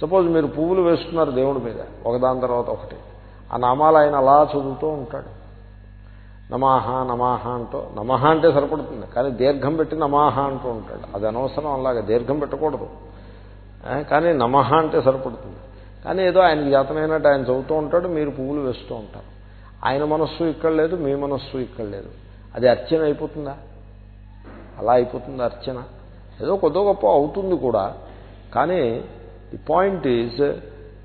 Suppose మీరు పువ్వులు వేస్తున్నారు దేవుడి మీద ఒకదాని తర్వాత ఒకటి. ఆ నామాలు ఆయన అలా చదువుతూ ఉంటాడు. నమాహ నమాహ అంటూ నమహ అంటే సరిపడుతుంది కానీ దీర్ఘం పెట్టి నమాహ అంటూ ఉంటాడు. అది అనవసరం అలాగే దీర్ఘం పెట్టకూడదు. కానీ నమహ అంటే సరిపడుతుంది. కానీ ఏదో ఆయనకి జాతమైనట్టు ఆయన చదువుతూ ఉంటాడు మీరు పువ్వులు వేస్తూ ఉంటారు. ఆయన మనస్సు ఇక్కడ లేదు మీ మనస్సు ఇక్కడ లేదు. అది అర్చన అయిపోతుందా? అలా అయిపోతుంది అర్చన. ఏదో కొద్ది గొప్ప అవుతుంది కూడా కానీ ది పాయింట్ ఈజ్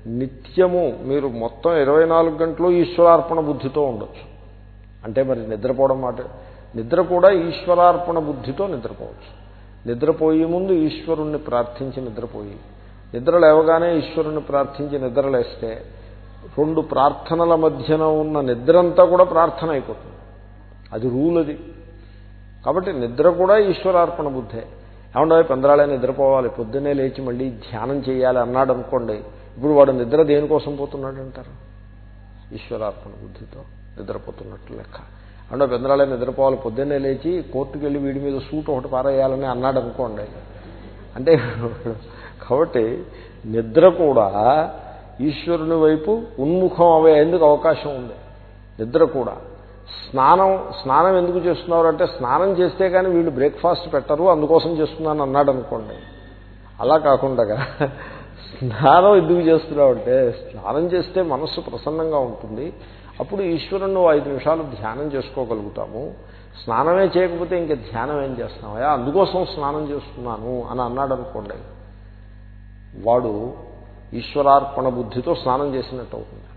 నిత్యము మీరు మొత్తం ఇరవై నాలుగు గంటలు ఈశ్వరార్పణ బుద్ధితో ఉండొచ్చు. అంటే మరి నిద్రపోవడం మాట నిద్ర కూడా ఈశ్వరార్పణ బుద్ధితో నిద్రపోవచ్చు. నిద్రపోయే ముందు ఈశ్వరుణ్ణి ప్రార్థించి నిద్రపోయి నిద్ర లేవగానే ఈశ్వరుణ్ణి ప్రార్థించి నిద్రలేస్తే రెండు ప్రార్థనల మధ్యన ఉన్న నిద్రంతా కూడా ప్రార్థన అయిపోతుంది. అది రూల్ అది. కాబట్టి నిద్ర కూడా ఈశ్వరార్పణ బుద్ధే. ఏమంటే పెందరాలే నిద్రపోవాలి పొద్దున్నే లేచి మళ్ళీ ధ్యానం చేయాలి అన్నాడు అనుకోండి ఇప్పుడు వాడు నిద్ర దేనికోసం పోతున్నాడు అంటారు ఈశ్వరార్పణ బుద్ధితో నిద్రపోతున్నట్టు లెక్క. అంటే పెందరాలే నిద్రపోవాలి పొద్దున్నే లేచి కోర్టుకు వెళ్ళి వీడి మీద సూట్ ఒకటి పారేయాలని అన్నాడు అనుకోండి. అంటే కాబట్టి నిద్ర కూడా ఈశ్వరుని వైపు ఉన్ముఖం అయ్యేందుకు అవకాశం ఉంది? నిద్ర కూడా. స్నానం స్నానం ఎందుకు చేస్తున్నారు అంటే స్నానం చేస్తే కానీ వీళ్ళు బ్రేక్ఫాస్ట్ పెట్టరు అందుకోసం చేస్తున్నాను అన్నాడు అనుకోండి. అలా కాకుండా స్నానం ఎందుకు చేస్తున్నావు అంటే స్నానం చేస్తే మనస్సు ప్రసన్నంగా ఉంటుంది. అప్పుడు ఈశ్వరుణ్ణి ఐదు నిమిషాలు ధ్యానం చేసుకోగలుగుతాము. స్నానమే చేయకపోతే ఇంకా ధ్యానం ఏం చేస్తున్నావా అందుకోసం స్నానం చేస్తున్నాను అని అన్నాడు అనుకోండి. వాడు ఈశ్వరార్పణ బుద్ధితో స్నానం చేసినట్టు అవుతుంది.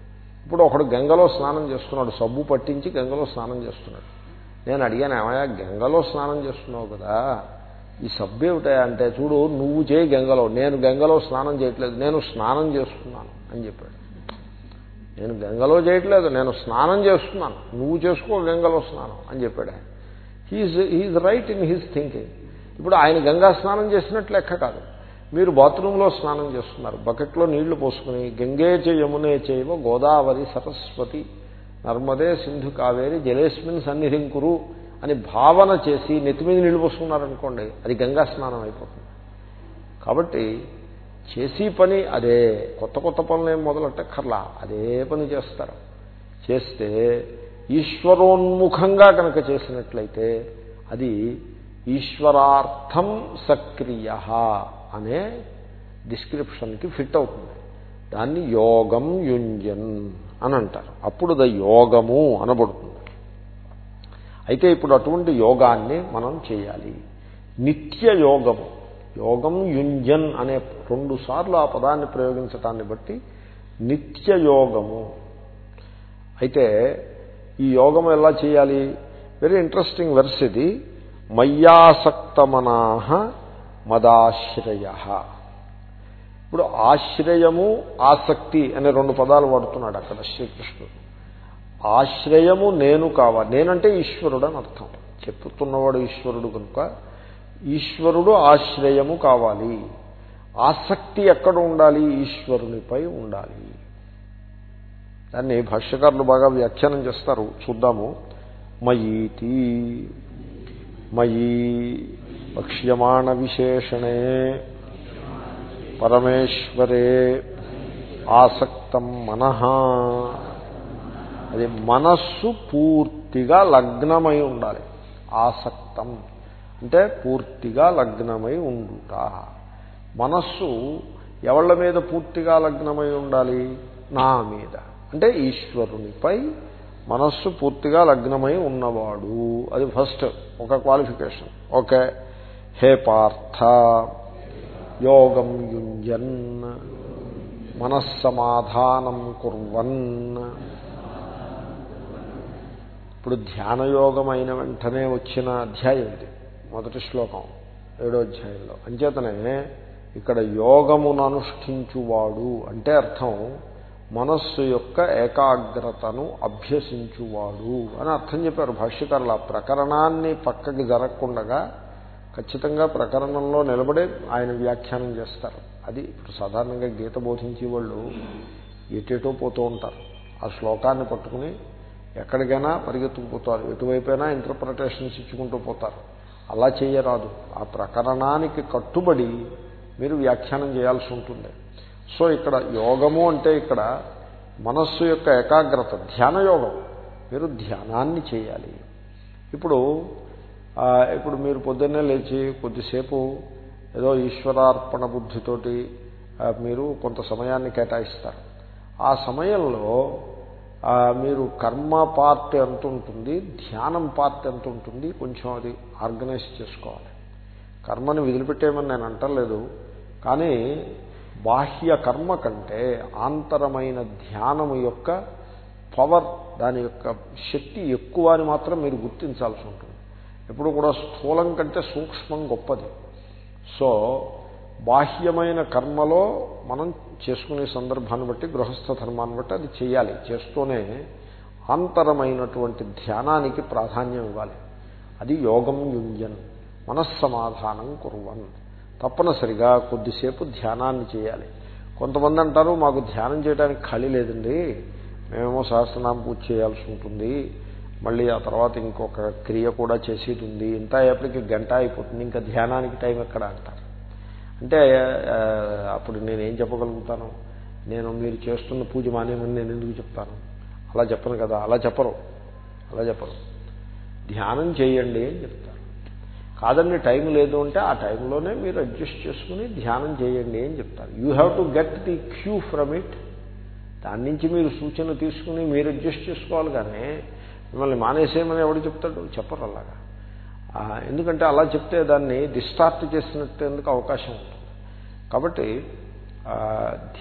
ఇప్పుడు ఒకడు గంగలో స్నానం చేస్తున్నాడు సబ్బు పట్టించి గంగలో స్నానం చేస్తున్నాడు. నేను అడిగాను ఏమయ్యా గంగలో స్నానం చేస్తున్నావు కదా? ఈ సబ్బు ఏమిటా అంటే చూడు నువ్వు చేయి గంగలో నేను గంగలో స్నానం చేయట్లేదు నేను స్నానం చేస్తున్నాను అని చెప్పాడు. నేను గంగలో చేయట్లేదు నేను స్నానం చేస్తున్నాను నువ్వు చేసుకో గంగలో స్నానం అని చెప్పాడు ఆయన. He he right in his thinking ఇప్పుడు ఆయన గంగా స్నానం చేసినట్లు లెక్క కాదు. మీరు బాత్రూంలో స్నానం చేస్తున్నారు. బకెట్లో నీళ్ళు పోసుకుని గంగే యమునే చేయవ గోదావరి సరస్వతి నర్మదే సింధు కావేరి జలేస్మిన్ సన్నిధింకురు అని భావన చేసి నెత్తి మీద నీళ్ళు పోసుకున్నారనుకోండి అది గంగా స్నానం అయిపోతుంది. కాబట్టి చేసి పని అదే కొత్త కొత్త పనులు ఏం మొదలెట్టక్కర్లా అదే పని చేస్తారు. చేస్తే ఈశ్వరోన్ముఖంగా కనుక చేసినట్లయితే అది ఈశ్వరార్థం సక్రియ. అనే డిస్క్రిప్షన్కి ఫిట్ అవుతుంది. దాన్ని యోగం యుంజన్ అని అంటారు. అప్పుడు ద యోగము అనబడుతుంది. అయితే ఇప్పుడు అటువంటి యోగాన్ని మనం చేయాలి. నిత్య యోగము. యోగం యుంజన్ అనే రెండు సార్లు ఆ పదాన్ని ప్రయోగించటాన్ని బట్టి నిత్య యోగము. అయితే ఈ యోగం ఎలా చేయాలి? వెరీ ఇంట్రెస్టింగ్ వెర్స్ ఇది. మయ్యాసక్తమనాహ మదాశ్రయ. ఇప్పుడు ఆశ్రయము ఆసక్తి అనే రెండు పదాలు వాడుతున్నాడు అక్కడ శ్రీకృష్ణుడు. ఆశ్రయము నేను కావాలి నేనంటే ఈశ్వరుడు అని అర్థం. చెప్పుతున్నవాడు ఈశ్వరుడు కనుక ఈశ్వరుడు ఆశ్రయము కావాలి. ఆసక్తి ఎక్కడ ఉండాలి? ఈశ్వరునిపై ఉండాలి. దాన్ని భాష్యకారులు బాగా వ్యాఖ్యానం చేస్తారు. చూద్దాము. మయీతి. మయీ వక్ష్యమాణ విశేషణే పరమేశ్వరే ఆసక్తం మనః. అది మనస్సు పూర్తిగా లగ్నమై ఉండాలి. ఆసక్తం అంటే పూర్తిగా లగ్నమై ఉండుట. మనస్సు ఎవళ్ళ మీద పూర్తిగా లగ్నమై ఉండాలి? నా మీద. అంటే ఈశ్వరునిపై మనస్సు పూర్తిగా లగ్నమై ఉన్నవాడు. అది ఫస్ట్ ఒక క్వాలిఫికేషన్. ఓకే. హే పార్థ యోగం యుంజన్ మనస్సమాధానం కుర్వన్. ఇప్పుడు ధ్యానయోగం అయిన వెంటనే వచ్చిన అధ్యాయం ఇది మొదటి శ్లోకం ఏడో అధ్యాయంలో. అంచేతనే ఇక్కడ యోగమును అనుష్ఠించువాడు అంటే అర్థం మనస్సు యొక్క ఏకాగ్రతను అభ్యసించువాడు అని అర్థం చెప్పారు. భాష్యకారులు ఆ ప్రకరణాన్ని పక్కకి జరగకుండగా ఖచ్చితంగా ప్రకరణంలో నిలబడే ఆయన వ్యాఖ్యానం చేస్తారు. అది ఇప్పుడు సాధారణంగా గీత బోధించే వాళ్ళు ఎటేటో పోతూ ఉంటారు. ఆ శ్లోకాన్ని పట్టుకుని ఎక్కడికైనా పరిగెత్తుకుపోతారు. ఎటువైపైనా ఇంటర్ప్రిటేషన్స్ ఇచ్చుకుంటూ పోతారు. అలా చేయరాదు. ఆ ప్రకరణానికి కట్టుబడి మీరు వ్యాఖ్యానం చేయాల్సి ఉంటుంది. సో ఇక్కడ యోగము అంటే ఇక్కడ మనస్సు యొక్క ఏకాగ్రత ధ్యాన యోగం మీరు ధ్యానాన్ని చేయాలి. ఇప్పుడు ఇప్పుడు మీరు పొద్దున్నే లేచి కొద్దిసేపు ఏదో ఈశ్వరార్పణ బుద్ధితోటి మీరు కొంత సమయాన్ని కేటాయిస్తారు. ఆ సమయంలో మీరు కర్మ పార్ట్ ఎంత ఉంటుంది ధ్యానం పార్ట్ ఎంత ఉంటుంది కొంచెం అది ఆర్గనైజ్ చేసుకోవాలి. కర్మని వదిలిపెట్టేయమని నేను అంటలేదు కానీ బాహ్య కర్మ కంటే ఆంతరమైన ధ్యానము యొక్క పవర్ దాని యొక్క శక్తి ఎక్కువ అని మాత్రం మీరు గుర్తించాల్సి ఉంటుంది. ఎప్పుడు కూడా స్థూలం కంటే సూక్ష్మం గొప్పది. సో బాహ్యమైన కర్మలో మనం చేసుకునే సందర్భాన్ని బట్టి గృహస్థ ధర్మాన్ని బట్టి అది చేయాలి. చేస్తూనే అంతరమైనటువంటి ధ్యానానికి ప్రాధాన్యం ఇవ్వాలి. అది యోగం యుంజన్ మనస్సమాధానం కురువన్. తప్పనిసరిగా కొద్దిసేపు ధ్యానాన్ని చేయాలి. కొంతమంది అంటారు మాకు ధ్యానం చేయడానికి ఖాళీ లేదండి. మేమేమో సహస్రనామ పూజ చేయాల్సి ఉంటుంది. మళ్ళీ ఆ తర్వాత ఇంకొక క్రియ కూడా చేసేది ఉంది ఇంత అయ్యేప్పటికి గంట అయిపోతుంది. ఇంకా ధ్యానానికి టైం ఎక్కడ అంటారు? అంటే అప్పుడు నేనేం చెప్పగలుగుతాను? నేను మీరు చేస్తున్న పూజ మానేమని నేను ఎందుకు చెప్తాను? అలా చెప్పను కదా. అలా చెప్పరు. అలా చెప్పరు. ధ్యానం చేయండి అని చెప్తారు. కాదండి టైం లేదు అంటే ఆ టైంలోనే మీరు అడ్జస్ట్ చేసుకుని ధ్యానం చేయండి అని చెప్తారు. You have to get the cue from it. దాని నుంచి మీరు సూచన తీసుకుని మీరు అడ్జస్ట్ చేసుకోవాలి కానీ మిమ్మల్ని మానేసేయమని ఎవడు చెప్తాడు? చెప్పరు అలాగా. ఎందుకంటే అలా చెప్తే దాన్ని డిస్టార్ట్ చేసినట్టేందుకు అవకాశం ఉంటుంది? కాబట్టి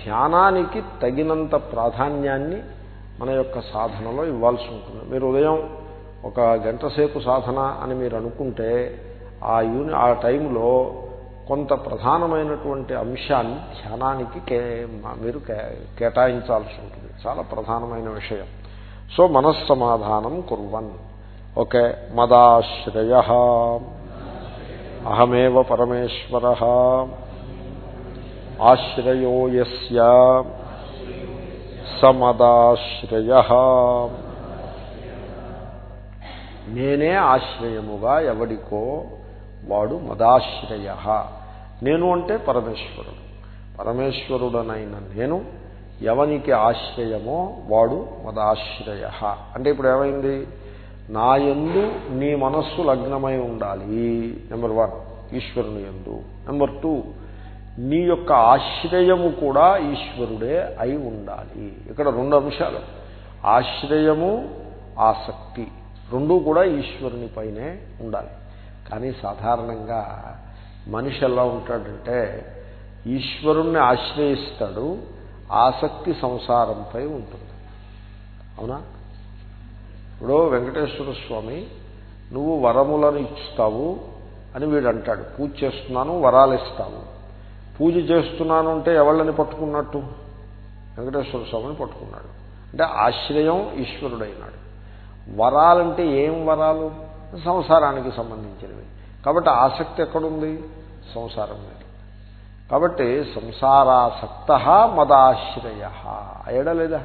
ధ్యానానికి తగినంత ప్రాధాన్యాన్ని మన యొక్క సాధనలో ఇవ్వాల్సి ఉంటుంది. మీరు ఉదయం ఒక గంట సేపు సాధన అని మీరు అనుకుంటే ఆ యూని ఆ టైంలో కొంత ప్రధానమైనటువంటి అంశాన్ని ధ్యానానికి మీరు కేటాయించాల్సి ఉంటుంది. చాలా ప్రధానమైన విషయం. సో మనస్సమాధానం కుర్వన్. ఓకే మదాశ్రయ. అహమేవ పరమేశ్వర. ఆశ్రయోయస్య సమదాశ్రయ. నేనే ఆశ్రయముగా ఎవడికో వాడు మదాశ్రయ. నేను అంటే పరమేశ్వరుడు. పరమేశ్వరుడనైన నేను ఎవనికి ఆశ్రయమో వాడు మదాశ్రయ. అంటే ఇప్పుడు ఏమైంది? నా ఎందు నీ మనస్సు లగ్నమై ఉండాలి. నెంబర్ వన్ ఈశ్వరుని ఎందు నెంబర్ టూ నీ యొక్క ఆశ్రయము కూడా ఈశ్వరుడే అయి ఉండాలి. ఇక్కడ రెండు అంశాలు. ఆశ్రయము ఆసక్తి రెండూ కూడా ఈశ్వరుని పైనే ఉండాలి. కానీ సాధారణంగా మనిషి ఎలా ఉంటాడంటే ఈశ్వరుణ్ణి ఆశ్రయిస్తాడు ఆసక్తి సంసారంపై ఉంటుంది. అవునా? ఇప్పుడు వెంకటేశ్వర స్వామి నువ్వు వరములను ఇస్తావు అని వీడు అంటాడు పూజ చేస్తున్నాను వరాలు ఇస్తావు పూజ చేస్తున్నాను అంటే ఎవళ్ళని పట్టుకున్నట్టు? వెంకటేశ్వర స్వామిని పట్టుకున్నాడు. అంటే ఆశ్రయం ఈశ్వరుడైనాడు. వరాలంటే ఏం వరాలు? సంసారానికి సంబంధించినవి. కాబట్టి ఆసక్తి ఎక్కడుంది? సంసారం మీద. కాబట్టి సంసారాసక్త మదాశ్రయ. అయ్యడా లేదా?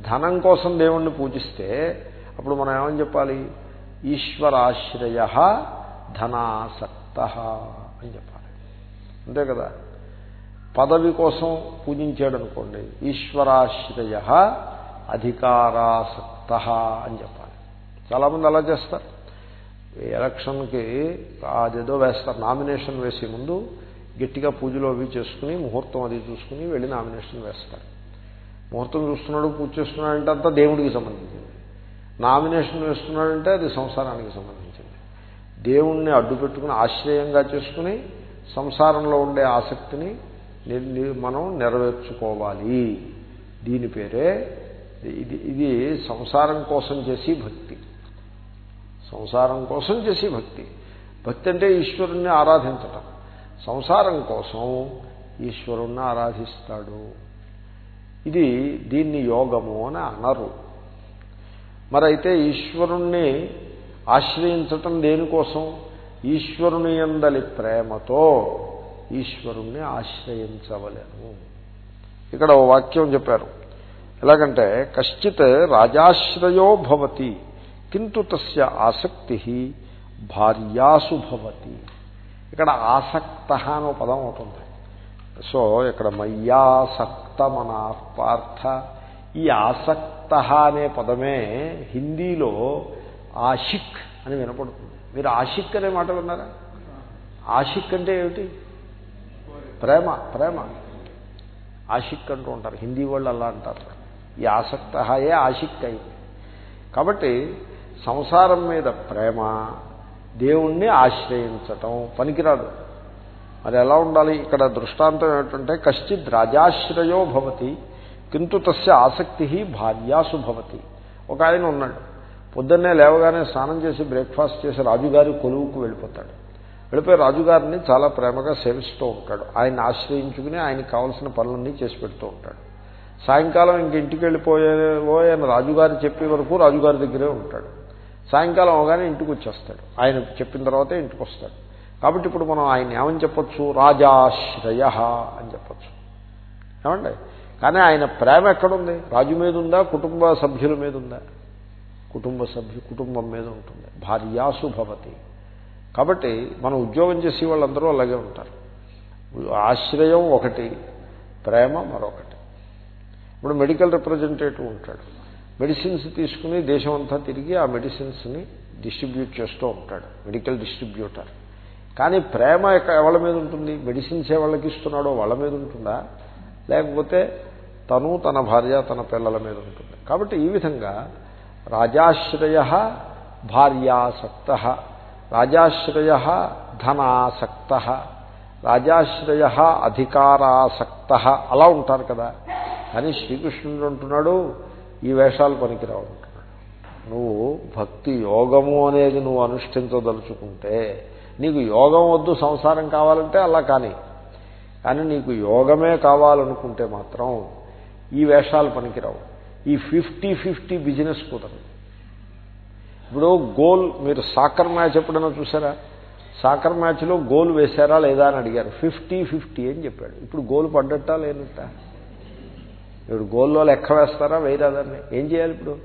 ధనం కోసం దేవుణ్ణి పూజిస్తే అప్పుడు మనం ఏమని చెప్పాలి? ఈశ్వరాశ్రయ ధనాసక్త అని చెప్పాలి. అంతే కదా? పదవి కోసం పూజించాడు అనుకోండి ఈశ్వరాశ్రయ అధికారాసక్త అని చెప్పాలి. చాలామంది అలా చేస్తారు. ఎలక్షన్కి అదేదో వేస్తారు. నామినేషన్ వేసే ముందు గట్టిగా పూజలు అవి చేసుకుని ముహూర్తం అది చూసుకుని వెళ్ళి నామినేషన్ వేస్తారు. ముహూర్తం చూస్తున్నాడు పూజ చేస్తున్నాడంటే అంతా దేవుడికి సంబంధించింది. నామినేషన్ వేస్తున్నాడంటే అది సంసారానికి సంబంధించింది. దేవుణ్ణి అడ్డు పెట్టుకుని ఆశ్రయంగా చేసుకుని సంసారంలో ఉండే ఆసక్తిని మనం నెరవేర్చుకోవాలి. దీని పేరే ఇది ఇది సంసారం కోసం చేసి భక్తి. సంసారం కోసం చేసి భక్తి. భక్తి అంటే ఈశ్వరుణ్ణి ఆరాధించటం. సంసారం కోసం ఈశ్వరుణ్ణి ఆరాధిస్తాడు. ఇది దీన్ని యోగము అని అనరు. మరైతే ఈశ్వరుణ్ణి ఆశ్రయించటం దేనికోసం? ఈశ్వరుని ఎందలి ప్రేమతో ఈశ్వరుణ్ణి ఆశ్రయించవలేను. ఇక్కడ ఓ వాక్యం చెప్పారు. ఎలాగంటే కశ్చిత్ రాజాశ్రయో భవతి. కింటు తస్య ఆసక్తి భార్యాసు భవతి. ఇక్కడ ఆసక్త అనే పదం అవుతుంది సో ఇక్కడ మయ్యాసక్త పార్థ ఈ ఆసక్త అనే పదమే హిందీలో ఆషిక్ అని వినపడుతుంది. మీరు ఆషిక్ అనే మాట విన్నారా? ఆషిక్ అంటే ఏమిటి? ప్రేమ ప్రేమ. ఆషిక్ అంటూ ఉంటారు. హిందీ వాళ్ళు అలా అంటారు. ఈ ఆసక్త ఏ ఆషిక్ అయింది కాబట్టి సంసారం మీద ప్రేమ దేవుణ్ణి ఆశ్రయించటం పనికిరాదు. మరి ఎలా ఉండాలి? ఇక్కడ దృష్టాంతం ఏమిటంటే కశ్చిత్ రాజాశ్రయో భవతి కింటు తస్య ఆసక్తి భార్యాసు భవతి. ఒక ఆయన ఉన్నాడు. పొద్దున్నే లేవగానే స్నానం చేసి బ్రేక్ఫాస్ట్ చేసి రాజుగారి కొలువుకు వెళ్ళిపోతాడు. వెళ్ళిపోయి రాజుగారిని చాలా ప్రేమగా సేవిస్తూ ఉంటాడు. ఆయన ఆశ్రయించుకుని ఆయనకు కావాల్సిన పనులన్నీ చేసి పెడుతూ ఉంటాడు. సాయంకాలం ఇంక ఇంటికి వెళ్ళిపోయేవో ఆయన రాజుగారు చెప్పే వరకు రాజుగారి దగ్గరే ఉంటాడు. సాయంకాలం అవగానే ఇంటికి వచ్చేస్తాడు ఆయన చెప్పిన తర్వాతే ఇంటికి వస్తాడు కాబట్టి ఇప్పుడు మనం ఆయన ఏమని చెప్పొచ్చు? రాజాశ్రయ అని చెప్పచ్చు. ఏమండి? కానీ ఆయన ప్రేమ ఎక్కడుంది? రాజు మీద ఉందా కుటుంబ సభ్యుల మీద ఉందా కుటుంబ సభ్యు కుటుంబం మీద ఉంటుంది. భార్యాసుభవతి కాబట్టి మనం ఉద్యోగం చేసే వాళ్ళందరూ అలాగే ఉంటారు. ఆశ్రయం ఒకటి ప్రేమ మరొకటి. ఇప్పుడు మెడికల్ రిప్రజెంటేటివ్ ఉంటాడు. మెడిసిన్స్ తీసుకుని దేశం అంతా తిరిగి ఆ మెడిసిన్స్ని డిస్ట్రిబ్యూట్ చేస్తూ ఉంటాడు మెడికల్ డిస్ట్రిబ్యూటర్. కానీ ప్రేమ ఎవరి మీద ఉంటుంది? మెడిసిన్స్ ఎవరికి ఇస్తున్నాడో వాళ్ళ మీద ఉంటుందా? లేకపోతే తను తన భార్య తన పిల్లల మీద ఉంటుంది. కాబట్టి ఈ విధంగా రాజాశ్రయ భార్యాసక్త రాజాశ్రయ ధనాసక్త రాజాశ్రయ అధికారాసక్త అలా ఉంటారు కదా. కానీ శ్రీకృష్ణుడు అంటున్నాడు ఈ వేషాలు పనికిరావు. అంటున్నాడు నువ్వు భక్తి యోగము అనేది నువ్వు అనుష్ఠించదలుచుకుంటే నీకు యోగం వద్దు సంసారం కావాలంటే అలా కానీ. కానీ నీకు యోగమే కావాలనుకుంటే మాత్రం ఈ వేషాలు పనికిరావు. ఈ ఫిఫ్టీ ఫిఫ్టీ బిజినెస్ కుదరదు. ఇప్పుడు గోల్ మీరు సాకర్ మ్యాచ్ ఎప్పుడైనా చూసారా? సాకర్ మ్యాచ్లో గోల్ వేశారా లేదా అని అడిగారు. ఫిఫ్టీ ఫిఫ్టీ అని చెప్పాడు. ఇప్పుడు గోల్ పడ్డట్టా లేనట్టా? ఇప్పుడు గోల్లో లెక్క వేస్తారా వేయరాదాన్ని ఏం చేయాలి ఇప్పుడు?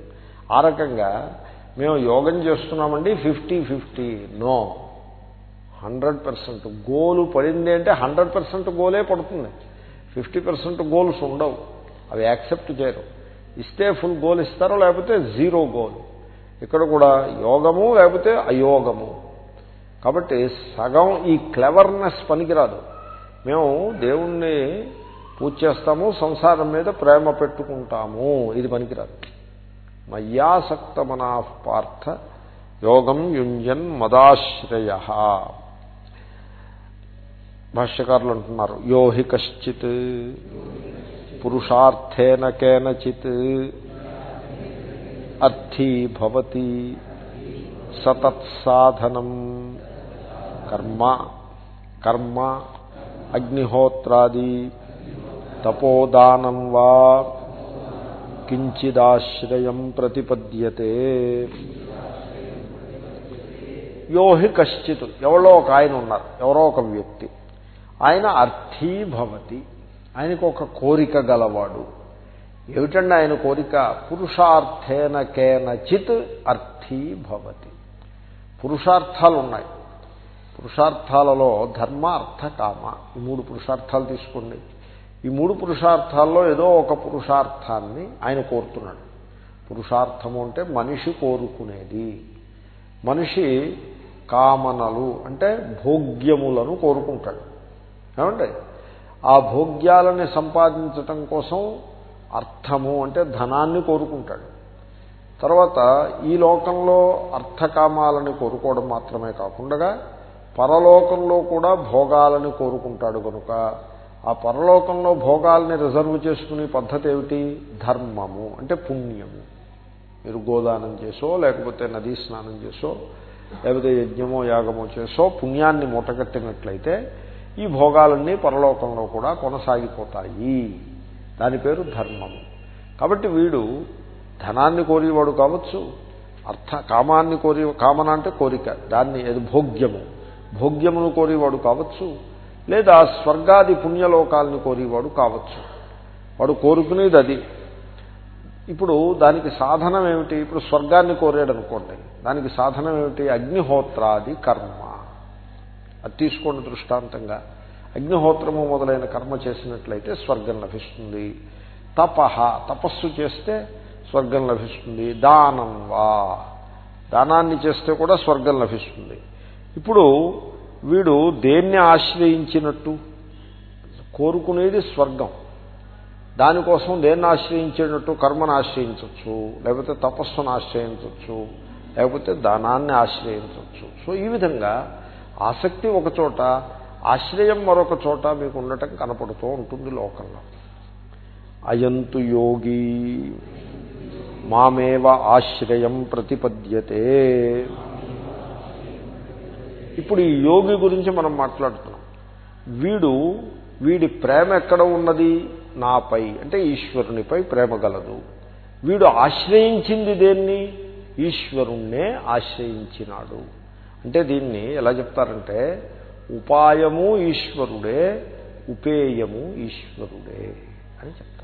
ఆ రకంగా మేము యోగం చేస్తున్నామండి fifty fifty. No. Hundred percent. Goal పడింది అంటే హండ్రెడ్ పర్సెంట్ గోలే పడుతుంది. ఫిఫ్టీ పర్సెంట్ గోల్స్ ఉండవు. అవి యాక్సెప్ట్ చేయరు. ఇస్తే ఫుల్ గోల్ ఇస్తారో లేకపోతే జీరో గోల్. ఇక్కడ కూడా యోగము లేకపోతే అయోగము. కాబట్టి సగం ఈ క్లెవర్నెస్ పనికిరాదు. మేము దేవుణ్ణి పూజ చేస్తాము సంసారం మీద ప్రేమ పెట్టుకుంటాము. ఇది పనికిరాదు. మయ్యాసక్త మనా పార్థ యోగం యుంజన్ మదాశ్రయ. భాష్యకారులు అంటున్నారు యోహి కశ్చిత్ పురుషార్థేన కేనచిత్ అర్థీ భవతి సతత్సాధనం కర్మ కర్మ అగ్నిహోత్రాది తపోదానం వా కించిదాశ్రయం ప్రతిపద్యతే. యోహి కశ్చిత్. ఎవరో ఒక ఆయన ఉన్నారు. ఎవరో ఒక వ్యక్తి. ఆయన అర్థీభవతి. ఆయనకు ఒక కోరిక గలవాడు. ఏమిటండి ఆయన కోరిక? పురుషార్థేన కేనచిత్ అర్థీ భవతి పురుషార్థాలు ఉన్నాయి పురుషార్థాలలో ధర్మ అర్థ కామ. ఈ మూడు పురుషార్థాలు తీసుకోండి. ఈ మూడు పురుషార్థాల్లో ఏదో ఒక పురుషార్థాన్ని ఆయన కోరుతున్నాడు. పురుషార్థము అంటే మనిషి కోరుకునేది. మనిషి కామనలు అంటే భోగ్యములను కోరుకుంటాడు. ఏమండి? ఆ భోగ్యాలని సంపాదించటం కోసం అర్థము అంటే ధనాన్ని కోరుకుంటాడు. తర్వాత ఈ లోకంలో అర్థకామాలని కోరుకోవడం మాత్రమే కాకుండా పరలోకంలో కూడా భోగాలని కోరుకుంటాడు కనుక ఆ పరలోకంలో భోగాల్ని రిజర్వ్ చేసుకునే పద్ధతి ఏమిటి? ధర్మము అంటే పుణ్యము. మీరు గోదానం చేసో లేకపోతే నదీ స్నానం చేసో లేకపోతే యజ్ఞమో యాగమో చేసో పుణ్యాన్ని మూటగట్టినట్లయితే ఈ భోగాలన్నీ పరలోకంలో కూడా కొనసాగిపోతాయి. దాని పేరు ధర్మము. కాబట్టి వీడు ధనాన్ని కోరేవాడు కావచ్చు అర్థ కామాన్ని కోరి కామన అంటే కోరిక దాన్ని ఏది భోగ్యము. భోగ్యమును కోరేవాడు కావచ్చు లేదా స్వర్గాది పుణ్యలోకాలని కోరేవాడు కావచ్చు. వాడు కోరుకునేది అది. ఇప్పుడు దానికి సాధనం ఏమిటి? ఇప్పుడు స్వర్గాన్ని కోరాడు అనుకోండి దానికి సాధనం ఏమిటి? అగ్నిహోత్రాది కర్మ. అది తీసుకోండి దృష్టాంతంగా. అగ్నిహోత్రము మొదలైన కర్మ చేసినట్లయితే స్వర్గం లభిస్తుంది. తపహ తపస్సు చేస్తే స్వర్గం లభిస్తుంది. దానం వా. దానాన్ని చేస్తే కూడా స్వర్గం లభిస్తుంది. ఇప్పుడు వీడు దేన్ని ఆశ్రయించినట్టు? కోరుకునేది స్వర్గం. దానికోసం దేన్ని ఆశ్రయించేటట్టు? కర్మను ఆశ్రయించవచ్చు లేకపోతే తపస్సును ఆశ్రయించవచ్చు లేకపోతే దానాన్ని ఆశ్రయించవచ్చు సో ఈ విధంగా ఆసక్తి ఒక చోట ఆశ్రయం మరొక చోట మీకు ఉండటం కనపడుతూ ఉంటుంది లోకంలో. అయంతు యోగి మామేవ ఆశ్రయం ప్రతిపద్యతే. ఇప్పుడు ఈ యోగి గురించి మనం మాట్లాడుతున్నాం. వీడు వీడి ప్రేమ ఎక్కడ ఉన్నది? నాపై. అంటే ఈశ్వరునిపై ప్రేమ గలదు. వీడు ఆశ్రయించింది దేన్ని? ఈశ్వరుణ్ణే ఆశ్రయించినాడు. అంటే దీన్ని ఎలా చెప్తారంటే ఉపాయము ఈశ్వరుడే ఉపేయము ఈశ్వరుడే అని చెప్తారు.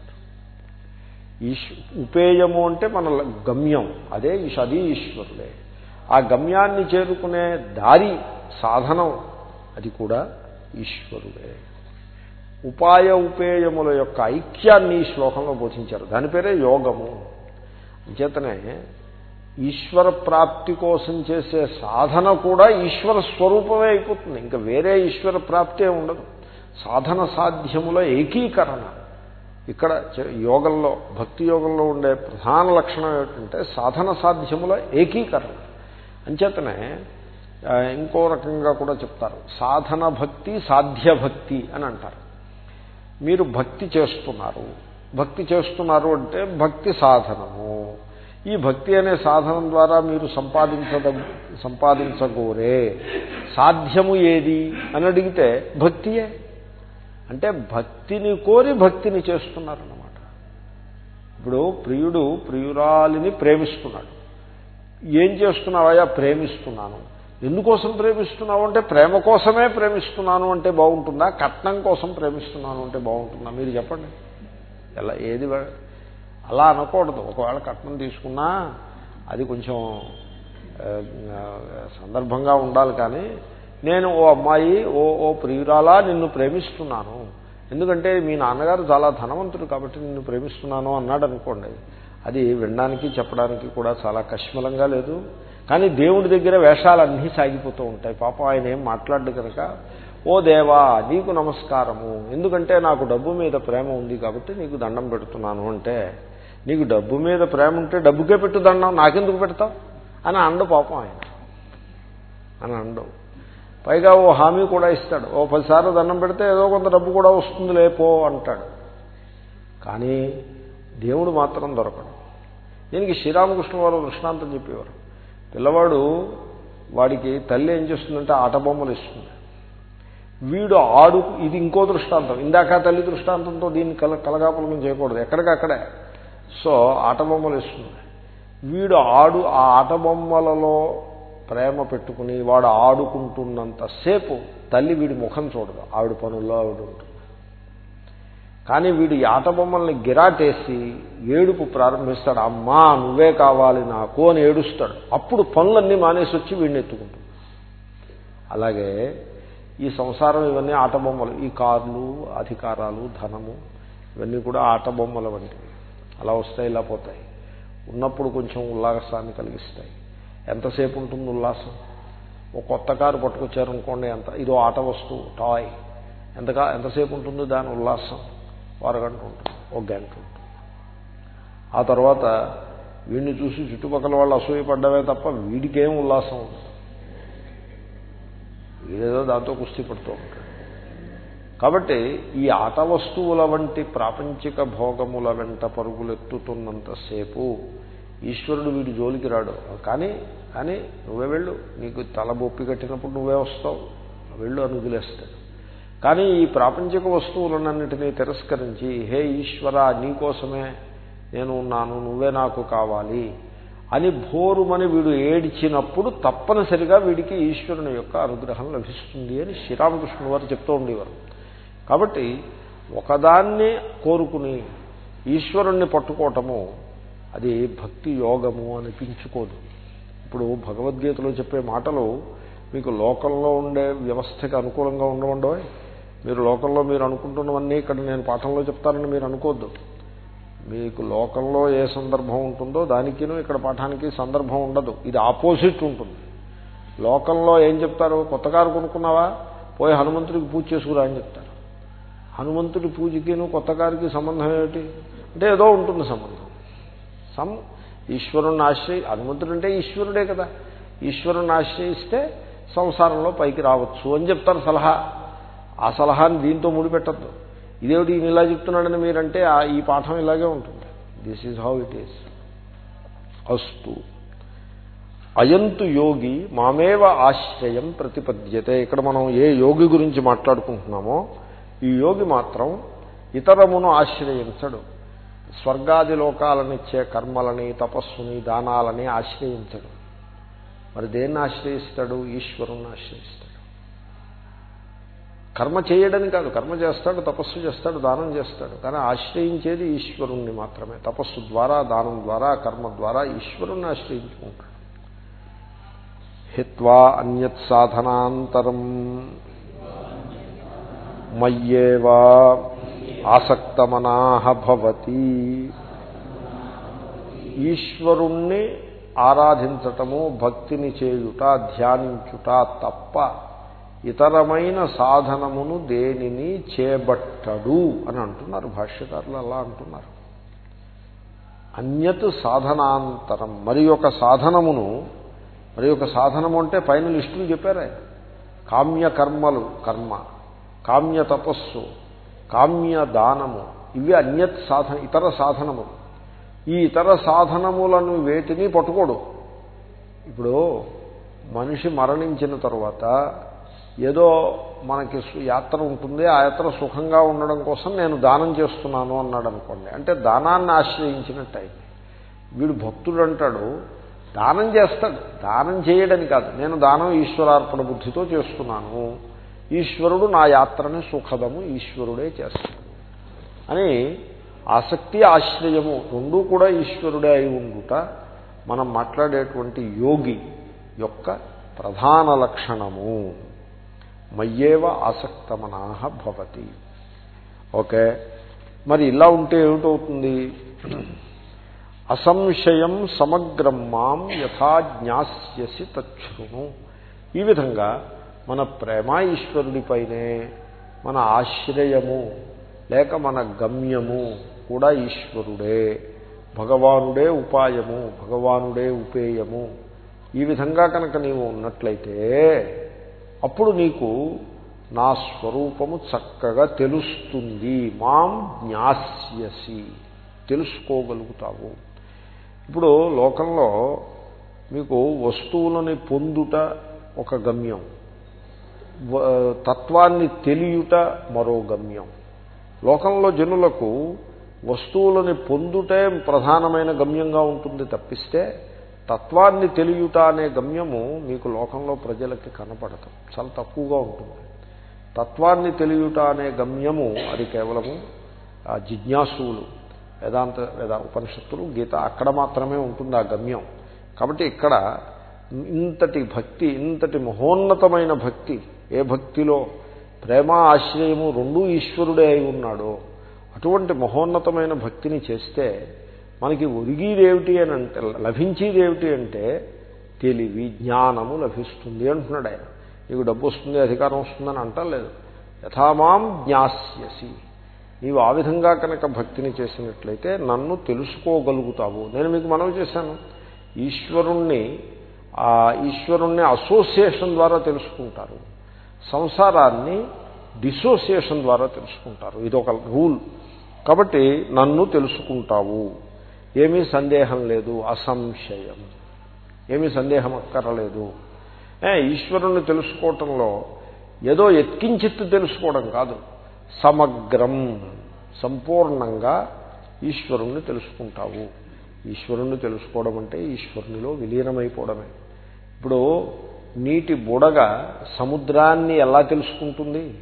ఈశ్వ ఉపేయము అంటే మన గమ్యం. అదే అది ఈశ్వరుడే. ఆ గమ్యాన్ని చేరుకునే దారి సాధనం. అది కూడా ఈశ్వరుడే. ఉపాయ ఉపేయముల యొక్క ఐక్యాన్ని ఈ శ్లోకంలో బోధించారు. దాని పేరే యోగము. అంచేతనే ఈశ్వర ప్రాప్తి కోసం చేసే సాధన కూడా ఈశ్వర స్వరూపమే అయిపోతుంది. ఇంకా వేరే ఈశ్వర ప్రాప్తే ఉండదు. సాధన సాధ్యముల ఏకీకరణ. ఇక్కడ యోగంలో భక్తి యోగంలో ఉండే ప్రధాన లక్షణం ఏమిటంటే సాధన సాధ్యముల ఏకీకరణ. అంచేతనే ఇంకో రకంగా కూడా చెప్తారు. సాధన భక్తి సాధ్య భక్తి అని అంటారు. మీరు భక్తి చేస్తున్నారు. భక్తి చేస్తున్నారు అంటే భక్తి సాధనము. ఈ భక్తి అనే సాధనం ద్వారా మీరు సంపాదించద సంపాదించగోరే. సాధ్యము ఏది అని అడిగితే భక్తియే. అంటే భక్తిని కోరి భక్తిని చేస్తున్నారన్నమాట. ఇప్పుడు ప్రియుడు ప్రియురాలిని ప్రేమిస్తున్నాడు. ఏం చేస్తున్నావయ్యా? ప్రేమిస్తున్నాను. ఎందుకోసం ప్రేమిస్తున్నావు అంటే ప్రేమ కోసమే ప్రేమిస్తున్నాను అంటే బాగుంటుందా? కట్నం కోసం ప్రేమిస్తున్నాను అంటే బాగుంటుందా? మీరు చెప్పండి. ఎలా ఏది అలా అనకూడదు. ఒకవేళ కట్నం తీసుకున్నా అది కొంచెం సందర్భంగా ఉండాలి కానీ నేను ఓ అమ్మాయి ఓ ఓ ప్రియురాలా నిన్ను ప్రేమిస్తున్నాను. ఎందుకంటే మీ నాన్నగారు చాలా ధనవంతుడు కాబట్టి నిన్ను ప్రేమిస్తున్నాను అన్నాడు అనుకోండి అది వినడానికి చెప్పడానికి కూడా చాలా కష్మలంగా లేదు. కానీ దేవుడి దగ్గర వేషాలన్నీ సాగిపోతూ ఉంటాయి. పాపం ఆయన ఏం మాట్లాడు కనుక ఓ దేవా నీకు నమస్కారము. ఎందుకంటే నాకు డబ్బు మీద ప్రేమ ఉంది కాబట్టి నీకు దండం పెడుతున్నాను. అంటే నీకు డబ్బు మీద ప్రేమ ఉంటే డబ్బుకే పెట్టు దండం నాకెందుకు పెడతావు? అని అండు పాపం ఆయన. అని అండవు పైగా ఓ హామీ కూడా ఇస్తాడు. ఓ పదిసార్లు దండం పెడితే ఏదో కొంత డబ్బు కూడా వస్తుంది లేపో అంటాడు. కానీ దేవుడు మాత్రం దొరకడు. దీనికి శ్రీరామకృష్ణ వారు దృష్టాంతం చెప్పేవారు. పిల్లవాడు వాడికి తల్లి ఏం చేస్తుందంటే ఆట బొమ్మలు ఇస్తుంది. వీడు ఆడు ఇది ఇంకో దృష్టాంతం. ఇందాక తల్లి దృష్టాంతంతో దీన్ని కల కలగాపులం చేయకూడదు. ఎక్కడికక్కడే సో ఆట బొమ్మలు ఇస్తుంది. వీడు ఆడు ఆ ఆటబొమ్మలలో ప్రేమ పెట్టుకుని వాడు ఆడుకుంటున్నంతసేపు తల్లి వీడి ముఖం చూడదు. ఆవిడ పనుల్లో ఆవిడ ఉంటుంది. కానీ వీడు ఆట బొమ్మల్ని గిరాటేసి ఏడుపు ప్రారంభిస్తాడు అమ్మా నువ్వే కావాలి నాకు అని ఏడుస్తాడు. అప్పుడు పనులన్నీ మానేసి వచ్చి వీడిని ఎత్తుకుంటాడు. అలాగే ఈ సంసారం ఇవన్నీ ఆట బొమ్మలు ఈ కార్లు అధికారాలు ధనము ఇవన్నీ కూడా ఆట బొమ్మల వంటివి. అలా వస్తాయి ఇలా పోతాయి. ఉన్నప్పుడు కొంచెం ఉల్లాసాన్ని కలిగిస్తాయి. ఎంతసేపు ఉంటుంది ఉల్లాసం? ఒక కొత్త కారు పట్టుకొచ్చారనుకోండి ఎంత? ఇదో ఆట వస్తువు టాయ్. ఎంతకా ఎంతసేపు ఉంటుంది దాని ఉల్లాసం? అరగంట ఉంటుంది ఒక గంట ఉంటుంది. ఆ తర్వాత వీడిని చూసి చుట్టుపక్కల వాళ్ళు అసూయపడ్డమే తప్ప వీడికేం ఉల్లాసం ఉంది వీడేదో దాంతో కుస్తీ పడుతూ ఉంటాడు. కాబట్టి ఈ ఆట వస్తువుల వంటి ప్రాపంచిక భోగముల వెంట పరుగులెత్తుతున్నంతసేపు ఈశ్వరుడు వీడి జోలికి రాడు. కానీ కానీ నువ్వే వెళ్ళు. నీకు తల బొప్పి కట్టినప్పుడు నువ్వే వస్తావు. వెళ్ళు అనుగులేస్తాడు కానీ ఈ ప్రాపంచిక వస్తువులన్నింటినీ తిరస్కరించి హే ఈశ్వర నీకోసమే నేను ఉన్నాను నువ్వే నాకు కావాలి అని భోరుమని వీడు ఏడ్చినప్పుడు తప్పనిసరిగా వీడికి ఈశ్వరుని యొక్క అనుగ్రహం లభిస్తుంది అని శ్రీరామకృష్ణుడు వారు చెప్తూ ఉండేవారు. కాబట్టి ఒకదాన్ని కోరుకుని ఈశ్వరుణ్ణి పట్టుకోవటము అది భక్తి యోగము అనిపించుకోదు. ఇప్పుడు భగవద్గీతలో చెప్పే మాటలు మీకు లోకంలో ఉండే వ్యవస్థకి అనుకూలంగా ఉండవండో మీరు లోకంలో మీరు అనుకుంటున్నవన్నీ ఇక్కడ నేను పాఠంలో చెప్తానని మీరు అనుకోవద్దు మీకు లోకంలో ఏ సందర్భం ఉంటుందో దానికిను ఇక్కడ పాఠానికి సందర్భం ఉండదు. ఇది ఆపోజిట్ ఉంటుంది. లోకంలో ఏం చెప్తారు? కొత్త కారు కొనుక్కున్నావా? పోయి హనుమంతుడికి పూజ చేసుకురా అని చెప్తారు. హనుమంతుడి పూజకిను కొత్త కారుకి సంబంధం ఏమిటి? అంటే ఏదో ఉంటుంది సంబంధం. సమ్ ఈశ్వరుణ్ణి ఆశ్రయి హనుమంతుడు అంటే ఈశ్వరుడే కదా. ఈశ్వరుణ్ణి ఆశ్రయిస్తే సంసారంలో పైకి రావచ్చు అని చెప్తారు సలహా. ఆ సలహాని దీంతో ముడిపెట్టద్దు. ఇదేమిటి ఈయన ఇలా చెప్తున్నాడని మీరంటే ఈ పాఠం ఇలాగే ఉంటుంది. This is how it is అస్తు. అయంతు యోగి మామేవ ఆశ్రయం ప్రతిపద్యతే. ఇక్కడ మనం ఏ యోగి గురించి మాట్లాడుకుంటున్నామో ఈ యోగి మాత్రం ఇతరమును ఆశ్రయించడు. స్వర్గాది లోకాలనిచ్చే కర్మలని తపస్సుని దానాలని ఆశ్రయించడు. మరి దేన్ని ఆశ్రయిస్తాడు? ఈశ్వరుణ్ణి ఆశ్రయిస్తాడు. కర్మ చేయడని కాదు కర్మ చేస్తాడు తపస్సు చేస్తాడు దానం చేస్తాడు. కానీ ఆశ్రయించేది ఈశ్వరుణ్ణి మాత్రమే. తపస్సు ద్వారా దానం ద్వారా కర్మ ద్వారా ఈశ్వరుణ్ణి ఆశ్రయించుకుంటాడు. హిత్వా అన్యత్ సాధనాంతరం. మయ్యేవా ఆసక్తమనాహభవతి ఈశ్వరుణ్ణి ఆరాధించటము భక్తిని చేయుట ధ్యానించుట తప్ప ఇతరమైన సాధనమును దేనిని చేబట్టడు అని అంటున్నారు. భాష్యకారులు అలా అంటున్నారు. అన్యత్ సాధనాంతరం. మరి ఒక సాధనమును మరి ఒక సాధనము అంటే పైన లిస్టులు చెప్పారే. కామ్య కర్మలు కర్మ కామ్య తపస్సు కామ్య దానము. ఇవి అన్యత్ సాధన ఇతర సాధనములు. ఈ ఇతర సాధనములను వేటిని పట్టుకోడు. ఇప్పుడు మనిషి మరణించిన తర్వాత ఏదో మనకి యాత్ర ఉంటుంది ఆ యాత్ర సుఖంగా ఉండడం కోసం నేను దానం చేస్తున్నాను అన్నాడు అనుకోండి అంటే దానాన్ని ఆశ్రయించినట్టు అయింది వీడు భక్తుడు అంటాడు దానం చేస్తాడు. దానం చేయడని కాదు నేను దానం ఈశ్వరార్పణ బుద్ధితో చేస్తున్నాను. ఈశ్వరుడు నా యాత్రని సుఖదము ఈశ్వరుడే చేస్తాడు. అని ఆసక్తి ఆశ్రయము రెండూ కూడా ఈశ్వరుడే అయి ఉండుట మనం మాట్లాడేటువంటి యోగి యొక్క ప్రధాన లక్షణము. మయ్యేవ ఆసక్తమనాహ భవతి. ఓకే? మరి ఇలా ఉంటే ఏమిటవుతుంది? అసంశయం సమగ్రం మాం యథా జ్ఞాస్యసి తచ్చును. ఈ విధంగా మన ప్రేమ ఈశ్వరుడిపైనే మన ఆశ్రయము లేక మన గమ్యము కూడా ఈశ్వరుడే భగవానుడే ఉపాయము భగవానుడే ఉపేయము. ఈ విధంగా కనుక నీవు ఉన్నట్లయితే అప్పుడు నీకు నా స్వరూపము చక్కగా తెలుస్తుంది. మాం జ్ఞాస్యసి. తెలుసుకోగలుగుతావు. ఇప్పుడు లోకంలో మీకు వస్తువులని పొందుట ఒక గమ్యం. తత్వాన్ని తెలియుట మరో గమ్యం. లోకంలో జనులకు వస్తువులని పొందుటే ప్రధానమైన గమ్యంగా ఉంటుంది తప్పిస్తే తత్వాన్ని తెలియుట అనే గమ్యము మీకు లోకంలో ప్రజలకి కనపడదు. చాలా తక్కువగా ఉంటుంది. తత్వాన్ని తెలియుట అనే గమ్యము అది కేవలము జిజ్ఞాసువులు వేదాంత వేద ఉపనిషత్తులు గీత అక్కడ మాత్రమే ఉంటుంది ఆ గమ్యం. కాబట్టి ఇక్కడ ఇంతటి భక్తి ఇంతటి మహోన్నతమైన భక్తి ఏ భక్తిలో ప్రేమ ఆశ్రయము రెండూ ఈశ్వరుడే అయి ఉన్నాడో అటువంటి మహోన్నతమైన భక్తిని చేస్తే మనకి ఒరిగిదేమిటి అని అంటే లభించేదేమిటి అంటే తెలివి జ్ఞానము లభిస్తుంది అంటున్నాడు ఆయన. నీకు డబ్బు వస్తుంది అధికారం వస్తుందని అంటలేదు యథామాం జ్ఞాస్యసి. నీవు ఆ విధంగా కనుక భక్తిని చేసినట్లయితే నన్ను తెలుసుకోగలుగుతావు. నేను మీకు మనవి చేశాను. ఈశ్వరుణ్ణి ఆ ఈశ్వరుణ్ణి అసోసియేషన్ ద్వారా తెలుసుకుంటారు. సంసారాన్ని డిసోసియేషన్ ద్వారా తెలుసుకుంటారు. ఇది ఒక రూల్. కాబట్టి నన్ను తెలుసుకుంటావు. ఏమీ సందేహం లేదు అసంశయం. ఏమీ సందేహం అక్కరలేదు. ఈశ్వరుణ్ణి తెలుసుకోవటంలో ఏదో ఎత్కించిత్తు తెలుసుకోవడం కాదు. సమగ్రం సంపూర్ణంగా ఈశ్వరుణ్ణి తెలుసుకుంటావు. ఈశ్వరుణ్ణి తెలుసుకోవడం అంటే ఈశ్వరునిలో విలీనమైపోవడమే. ఇప్పుడు నీటి బుడగ సముద్రాన్ని ఎలా తెలుసుకుంటుంది?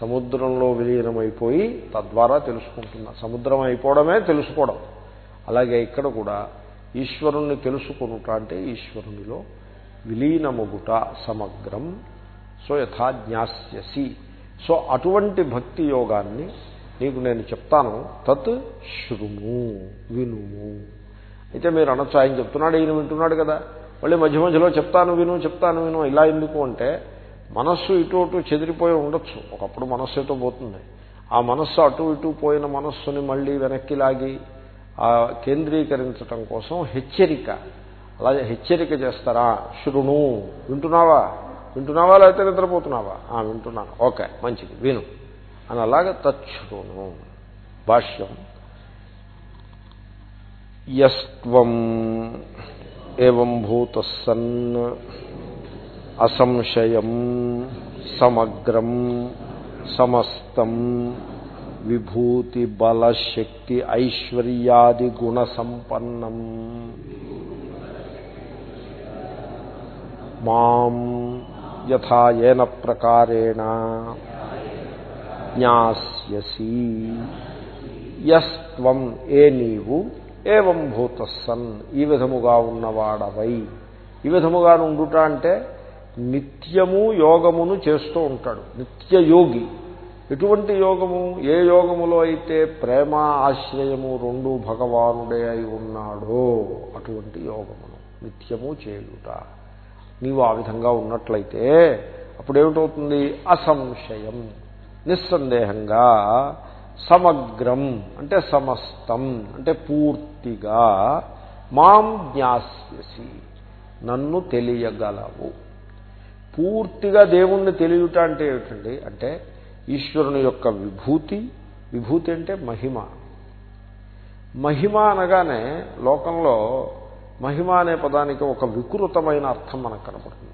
సముద్రంలో విలీనమైపోయి తద్వారా తెలుసుకుంటున్నా సముద్రం అయిపోవడమే తెలుసుకోవడం. అలాగే ఇక్కడ కూడా ఈశ్వరుణ్ణి తెలుసుకునుట అంటే ఈశ్వరునిలో విలీనముగుట సమగ్రం. సో యథాజ్ఞాస్యసి సో అటువంటి భక్తి యోగాన్ని నీకు నేను చెప్తాను. తత్ శృణు వినుము. అయితే మీరు అనొచ్చు ఆయన చెప్తున్నాడు ఈయన వింటున్నాడు కదా. మళ్ళీ మధ్య మధ్యలో చెప్తాను విను చెప్తాను విను ఇలా ఎందుకు అంటే మనస్సు ఇటు అటు చెదిరిపోయి ఉండొచ్చు. ఒకప్పుడు మనస్సు ఎటో పోతుంది. ఆ మనస్సు అటు ఇటు పోయిన మనస్సుని మళ్ళీ వెనక్కి లాగి కేంద్రీకరించటం కోసం హెచ్చరిక. అలాగే హెచ్చరిక చేస్తారా? శృణు. వింటున్నావా? వింటున్నావా లేకపోతే నిద్రపోతున్నావా? వింటున్నాను. ఓకే మంచిది. విను. అని అలాగ తచ్చును భాష్యం. యస్త్వం ఏం భూత సన్ అసంశయం సమగ్రం సమస్తం విభూతి బలశక్తి ఐశ్వర్యాది గుణ సంపన్నం మాం యథా ఏన ప్రకారేణ జ్ఞాస్యసి. యస్త్వం ఏ నీవు ఏవం భూత సన్ ఈ విధముగా ఉన్నవాడవై. ఈ విధముగా ఉండుట అంటే నిత్యము యోగమును చేస్తూ ఉంటాడు. నిత్య యోగి ఎటువంటి యోగము? ఏ యోగములో అయితే ప్రేమ ఆశ్రయము రెండు భగవానుడే అయి ఉన్నాడో అటువంటి యోగమును నిత్యము చేయుట. నీవు ఆ విధంగా ఉన్నట్లయితే అప్పుడేమిటవుతుంది? అసంశయం నిస్సందేహంగా సమగ్రం అంటే సమస్తం అంటే పూర్తిగా మాం జ్ఞాస్యసి నన్ను తెలియగలవు. పూర్తిగా దేవుణ్ణి తెలియట అంటే ఏమిటండి? అంటే ఈశ్వరుని యొక్క విభూతి. విభూతి అంటే మహిమ. మహిమ అనగానే లోకంలో మహిమ అనే పదానికి ఒక వికృతమైన అర్థం మనకు కనపడుతుంది.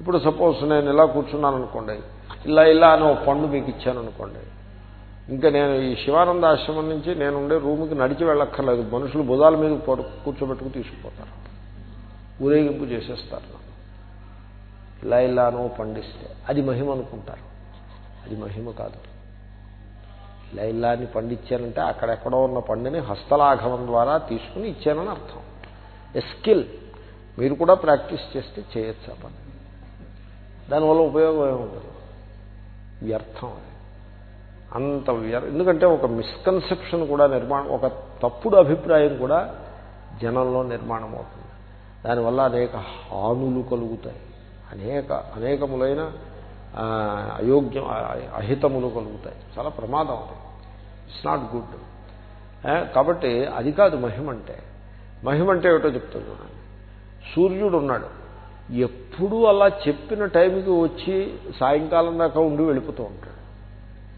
ఇప్పుడు సపోజ్ నేను ఇలా కూర్చున్నాను అనుకోండి ఇలా ఇలా అని ఒక పండు మీకు ఇచ్చాను అనుకోండి ఇంకా నేను ఈ శివానంద ఆశ్రమం నుంచి నేను ఉండే రూమ్కి నడిచి వెళ్ళక్కర్లేదు మనుషులు భుజాల మీద కూర్చోబెట్టుకు తీసుకుపోతారు. ఊరేగింపు చేసేస్తారు ఇలా ఇలా ఇలానో పండిస్తే అది మహిమ అనుకుంటారు. అది మహిమ కాదు. ఇలా ఇలాని పండించానంటే అక్కడెక్కడో ఉన్న పండుని హస్తలాఘవం ద్వారా తీసుకుని ఇచ్చానని అర్థం. ఎ స్కిల్ మీరు కూడా ప్రాక్టీస్ చేస్తే చేయొచ్చు ఆ పని. దానివల్ల ఉపయోగం ఏముండదు? వ్యర్థం అంత వ్యర్ ఎందుకంటే ఒక మిస్కన్సెప్షన్ కూడా నిర్మాణం ఒక తప్పుడు అభిప్రాయం కూడా జనంలో నిర్మాణం అవుతుంది. దానివల్ల అనేక హానులు కలుగుతాయి. అనేక అనేకములైన అయోగ్యం అహితములు కలుగుతాయి. చాలా ప్రమాదం అది. ఇట్స్ నాట్ గుడ్ కాబట్టి అది కాదు మహిమ అంటే. మహిమ అంటే ఏమిటో చెప్తాను చూడండి. సూర్యుడు ఉన్నాడు. ఎప్పుడూ అలా చెప్పిన టైంకి వచ్చి సాయంకాలం దాకా ఉండి వెళ్ళిపోతూ ఉంటాడు.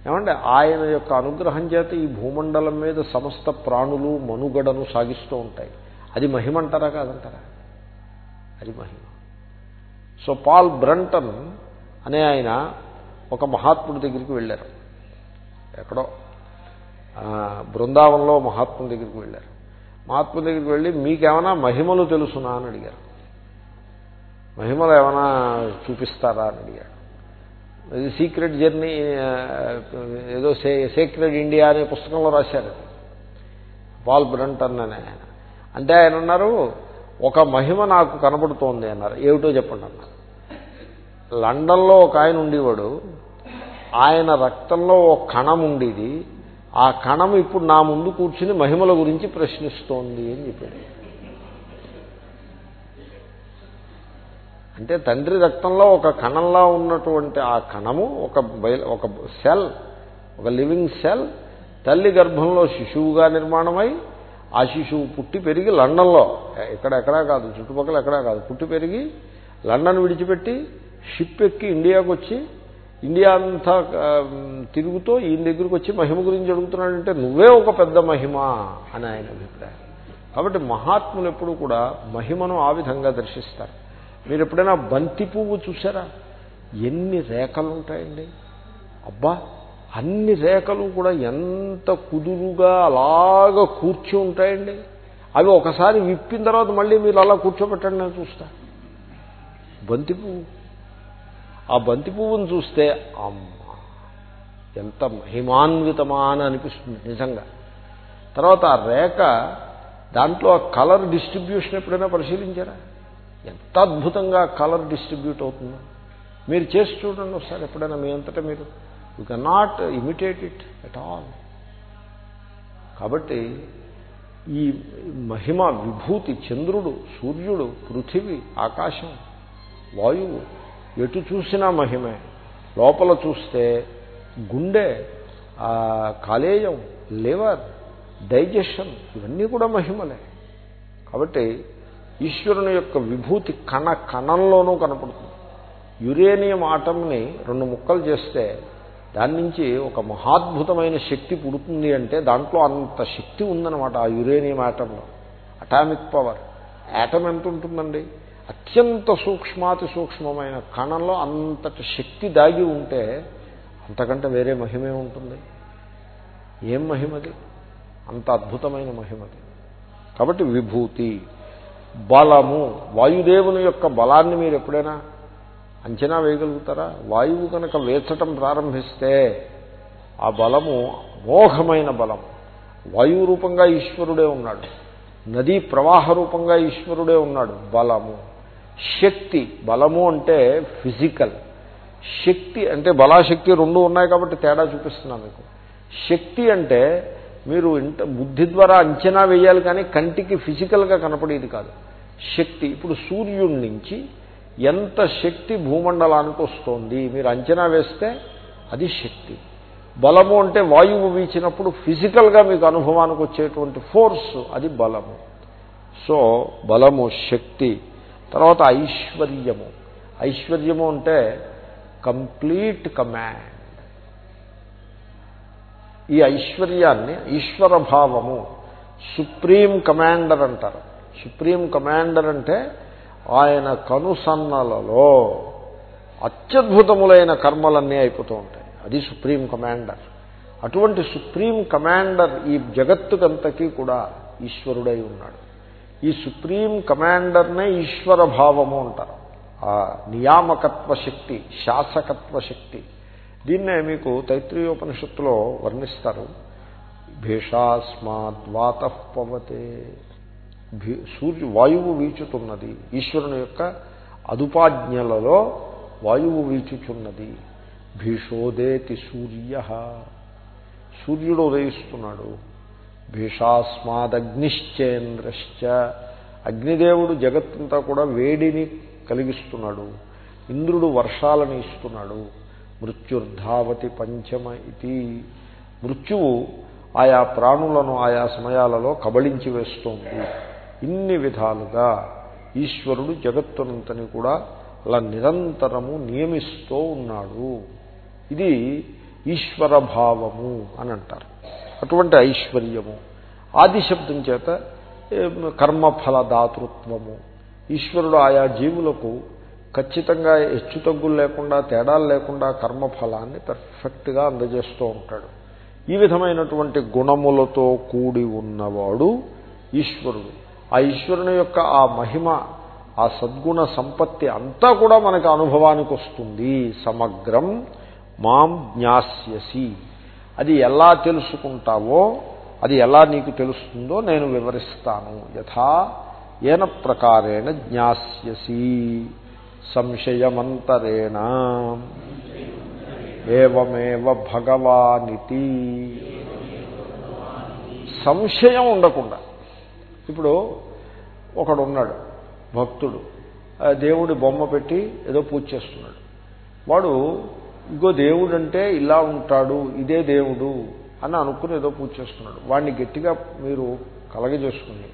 ఏమంటే ఆయన యొక్క అనుగ్రహం చేత ఈ భూమండలం మీద సమస్త ప్రాణులు మనుగడను సాగిస్తూ ఉంటాయి. అది మహిమ అంటారా కాదంటారా? అది మహిమ. సో పాల్ బ్రంటన్ అనే ఆయన ఒక మహాత్ముడి దగ్గరికి వెళ్ళారు. ఎక్కడో బృందావనంలో మహాత్ముడి దగ్గరికి వెళ్ళారు. మహాత్ముడి దగ్గరికి వెళ్ళి మీకేమైనా మహిమలు తెలుసునా? అని అడిగారు. మహిమలు ఏమైనా చూపిస్తారా? అని అడిగాడు. ఇది సీక్రెట్ జర్నీ ఏదో సే సీక్రెట్ ఇండియా అనే పుస్తకంలో రాశారు పాల్ బ్రంటన్ అనే ఆయన. అంటే ఆయన అన్నారు ఒక మహిమ నాకు కనబడుతోంది అన్నారు. ఏమిటో చెప్పండి అన్నారు. లండన్లో ఒక ఆయన ఉండేవాడు. ఆయన రక్తంలో ఒక కణం ఉండేది. ఆ కణం ఇప్పుడు నా ముందు కూర్చుని మహిమల గురించి ప్రశ్నిస్తోంది అని చెప్పాడు. అంటే తండ్రి రక్తంలో ఒక కణంలా ఉన్నటువంటి ఆ కణము ఒక ఒక సెల్ ఒక లివింగ్ సెల్ తల్లి గర్భంలో శిశువుగా నిర్మాణమై ఆ శిశువు పుట్టి పెరిగి లండన్లో ఇక్కడ ఎక్కడా కాదు చుట్టుపక్కల ఎక్కడా కాదు పుట్టి పెరిగి లండన్ విడిచిపెట్టి షిప్ ఎక్కి ఇండియాకు వచ్చి ఇండియా అంతా తిరుగుతూ ఈయన దగ్గరికి వచ్చి మహిమ గురించి అడుగుతున్నాడంటే నువ్వే ఒక పెద్ద మహిమ అని ఆయన అభిప్రాయం. కాబట్టి మహాత్ములు ఎప్పుడు కూడా మహిమను ఆ విధంగా దర్శిస్తారు. మీరు ఎప్పుడైనా బంతి పువ్వు చూసారా ఎన్ని రేఖలు ఉంటాయండి అబ్బా అన్ని రేఖలు కూడా ఎంత కుదురుగా అలాగ కూర్చి ఉంటాయండి. అవి ఒకసారి విప్పిన తర్వాత మళ్ళీ మీరు అలా కూర్చోబెట్టండి నేను చూస్తా. బంతి పువ్వు. ఆ బంతి పువ్వును చూస్తే అమ్మ ఎంత హిమాన్వితమా అని అనిపిస్తుంది నిజంగా. తర్వాత ఆ రేఖ దాంట్లో ఆ కలర్ డిస్ట్రిబ్యూషన్ ఎప్పుడైనా పరిశీలించారా? ఎంత అద్భుతంగా కలర్ డిస్ట్రిబ్యూట్ అవుతుందో. మీరు చేసి చూడండి ఒకసారి ఎప్పుడైనా మీ అంతటా మీరు. You cannot imitate it at all కాబట్టి ఈ మహిమ విభూతి చంద్రుడు సూర్యుడు పృథివీ ఆకాశం వాయువు ఎటు చూసినా మహిమే. లోపల చూస్తే గుండె కాలేయం లివర్ డైజెషన్ ఇవన్నీ కూడా మహిమలే. కాబట్టి ఈశ్వరుని యొక్క విభూతి కణ కణంలోనూ కనపడుతుంది. యురేనియం ఆటంని రెండు ముక్కలు చేస్తే దాని నుంచి ఒక మహాద్భుతమైన శక్తి పుడుతుంది అంటే దాంట్లో అంత శక్తి ఉందన్నమాట ఆ యురేనియం ఆటంలో. Atomic power. యాటమ్ ఎంత ఉంటుందండి? అత్యంత సూక్ష్మాతి సూక్ష్మమైన కణంలో అంతటి శక్తి దాగి ఉంటే అంతకంటే వేరే మహిమే ఉంటుంది. ఏం మహిమది? అంత అద్భుతమైన మహిమది. కాబట్టి విభూతి బలము వాయుదేవుని యొక్క బలాన్ని మీరు ఎప్పుడైనా అంచనా వేయగలుగుతారా? వాయువు కనుక వేచటం ప్రారంభిస్తే ఆ బలము మోఘమైన బలం. వాయువు రూపంగా ఈశ్వరుడే ఉన్నాడు. నదీ ప్రవాహ రూపంగా ఈశ్వరుడే ఉన్నాడు. బలము. శక్తి బలము అంటే ఫిజికల్ శక్తి అంటే బలాశక్తి రెండు ఉన్నాయి కాబట్టి తేడా చూపిస్తున్నాను మీకు. శక్తి అంటే మీరు ఇంత బుద్ధి ద్వారా అంచనా వేయాలి కానీ కంటికి ఫిజికల్గా కనపడేది కాదు. శక్తి ఇప్పుడు సూర్యుడి నుంచి ఎంత శక్తి భూమండలానికి వస్తోంది మీరు అంచనా వేస్తే అది శక్తి. బలము అంటే వాయువు వీచినప్పుడు ఫిజికల్గా మీకు అనుభవానికి వచ్చేటువంటి ఫోర్స్ అది బలము. సో బలము శక్తి తర్వాత ఐశ్వర్యము. ఐశ్వర్యము అంటే కంప్లీట్ కమాండ్. ఈ ఐశ్వర్యాన్ని ఈశ్వర భావము సుప్రీం కమాండర్ అంటారు. సుప్రీం కమాండర్ అంటే ఆయన కనుసన్నలలో అత్యద్భుతములైన కర్మలన్నీ అయిపోతూ ఉంటాయి. అది సుప్రీం కమాండర్. అటువంటి సుప్రీం కమాండర్ ఈ జగత్తుకంతకీ కూడా ఈశ్వరుడై ఉన్నాడు. ఈ సుప్రీం కమాండర్నే ఈశ్వర భావము అంటారు. ఆ నియామకత్వ శక్తి శాసకత్వ శక్తి. దీన్నే మీకు తైత్రీయోపనిషత్తులో వర్ణిస్తారు. భీషాస్మాద్వాత పవతే. సూర్యు వాయువు వీచుతున్నది. ఈశ్వరుని యొక్క అదుపాజ్ఞలలో వాయువు వీచుచున్నది. భీషోదేతి సూర్య. సూర్యుడు ఉదయిస్తున్నాడు. భీషాస్మాదగ్నిశ్చేంద్రశ్చ. అగ్నిదేవుడు జగత్తంతా కూడా వేడిని కలిగిస్తున్నాడు. ఇంద్రుడు వర్షాలను ఇస్తున్నాడు. మృత్యుర్ధావతి పంచమ ఇది. మృత్యువు ఆయా ప్రాణులను ఆయా సమయాలలో కబళించి వేస్తోంది. ఇన్ని విధాలుగా ఈశ్వరుడు జగత్తునంతని కూడా అలా నిరంతరము నియమిస్తూ ఉన్నాడు. ఇది ఈశ్వర భావము అని అంటారు. అటువంటి ఐశ్వర్యము. ఆదిశబ్దం చేత కర్మఫల దాతృత్వము ఈశ్వరుడు ఆయా జీవులకు ఖచ్చితంగా హెచ్చుతగ్గులు లేకుండా తేడాలు లేకుండా కర్మఫలాన్ని పర్ఫెక్ట్గా అందజేస్తూ ఉంటాడు. ఈ విధమైనటువంటి గుణములతో కూడి ఉన్నవాడు ఈశ్వరుడు. ఆ ఈశ్వరుని యొక్క ఆ మహిమ ఆ సద్గుణ సంపత్తి అంతా కూడా మనకు అనుభవానికి వస్తుంది. సమగ్రం మాం జ్ఞాస్యసి. అది ఎలా తెలుసుకుంటావో అది ఎలా నీకు తెలుస్తుందో నేను వివరిస్తాను. యథా ఏన ప్రకారేణ జ్ఞాస్యసి సంశయమంతరేణ. ఏవమేవ భగవానితి. సంశయం ఉండకుండా. ఇప్పుడు ఒకడు ఉన్నాడు భక్తుడు దేవుడి బొమ్మ పెట్టి ఏదో పూజ చేస్తున్నాడు. వాడు ఇగో దేవుడు అంటే ఇలా ఉంటాడు ఇదే దేవుడు అని అనుకుని ఏదో పూజ చేస్తున్నాడు. వాడిని గట్టిగా మీరు కలగజేసుకుని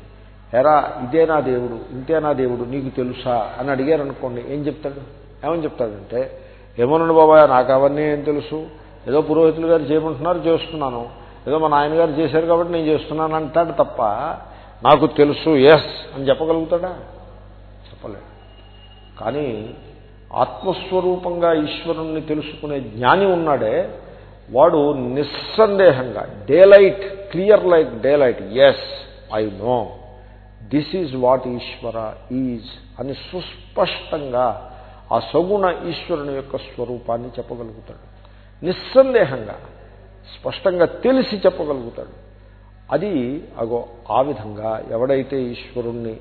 ఎరా ఇదే నా దేవుడు ఇంతే నా దేవుడు నీకు తెలుసా అని అడిగారు అనుకోండి ఏం చెప్తాడు? ఏమని చెప్తాడంటే ఏమన్నాడు బాబాయ్ నాకు అవన్నీ ఏం తెలుసు? ఏదో పురోహితులు గారు చేయమంటున్నారు చేస్తున్నాను. ఏదో మా నాయనగారు చేశారు కాబట్టి నేను చేస్తున్నాను అంటాడు తప్ప నాకు తెలుసు ఎస్ అని చెప్పగలుగుతాడా? చెప్పలేడు. కానీ ఆత్మస్వరూపంగా ఈశ్వరుణ్ణి తెలుసుకునే జ్ఞాని ఉన్నాడే వాడు నిస్సందేహంగా day light clear like day light yes I know this is what Eshwara is అని సుస్పష్టంగా ఆ సగుణ ఈశ్వరుని యొక్క స్వరూపాన్ని చెప్పగలుగుతాడు. నిస్సందేహంగా స్పష్టంగా తెలిసి చెప్పగలుగుతాడు. అది అగో ఆ విధంగా ఎవడైతే ఈశ్వరుణ్ణి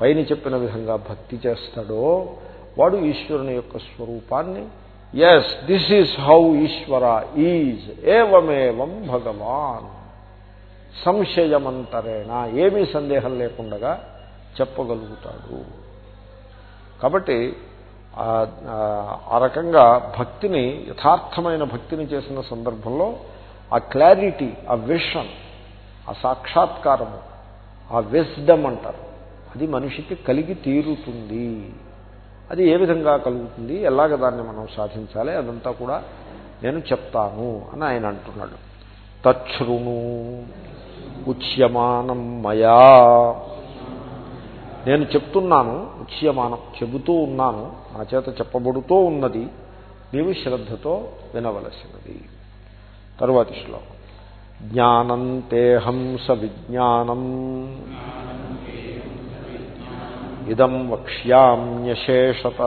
పైన చెప్పిన విధంగా భక్తి చేస్తాడో వాడు ఈశ్వరుని యొక్క స్వరూపాన్ని. Yes this is how Eshwara is ఏవమేవం భగవాన్. సంశయమంతరేణ. ఏమీ సందేహం లేకుండా చెప్పగలుగుతాడు. కాబట్టి ఆ రకంగా భక్తిని యథార్థమైన భక్తిని చేసిన సందర్భంలో ఆ క్లారిటీ ఆ విషన్ ఆ సాక్షాత్కారము ఆ విస్డమ్ అంటారు. అది మనిషికి కలిగి తీరుతుంది. అది ఏ విధంగా కలుగుతుంది? ఎలాగ దాన్ని మనం సాధించాలి? అదంతా కూడా నేను చెప్తాను అని ఆయన అంటున్నాడు. తచ్ఛృణు ఉచ్యమానం మయా. నేను చెప్తున్నాను ఉచ్యమానం చెబుతూ ఉన్నాను నా చేత చెప్పబడుతూ ఉన్నది నీవు శ్రద్ధతో వినవలసినది. తరువాతి శ్లోకం. జ్ఞానం తేహం స విజ్ఞానం. ఇదం వక్ష్యామ్యశేషత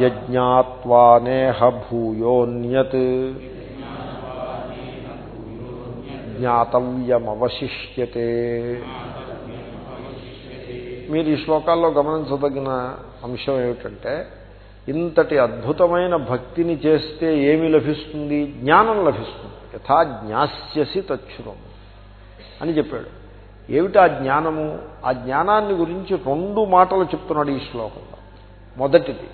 యజ్ఞాత్వానేహ భూయోన్యత్ జ్ఞాతవ్యమవశిష్యతే. మీరు ఈ శ్లోకాల్లో గమనించదగిన అంశం ఏమిటంటే ఇంతటి అద్భుతమైన భక్తిని చేస్తే ఏమి లభిస్తుంది? జ్ఞానం లభిస్తుంది. యథా జ్ఞాస్యసి తచ్చురం అని చెప్పాడు. ఏమిటి ఆ జ్ఞానము? ఆ జ్ఞానాన్ని గురించి రెండు మాటలు చెప్తున్నాడు ఈ శ్లోకంలో. మొదటిది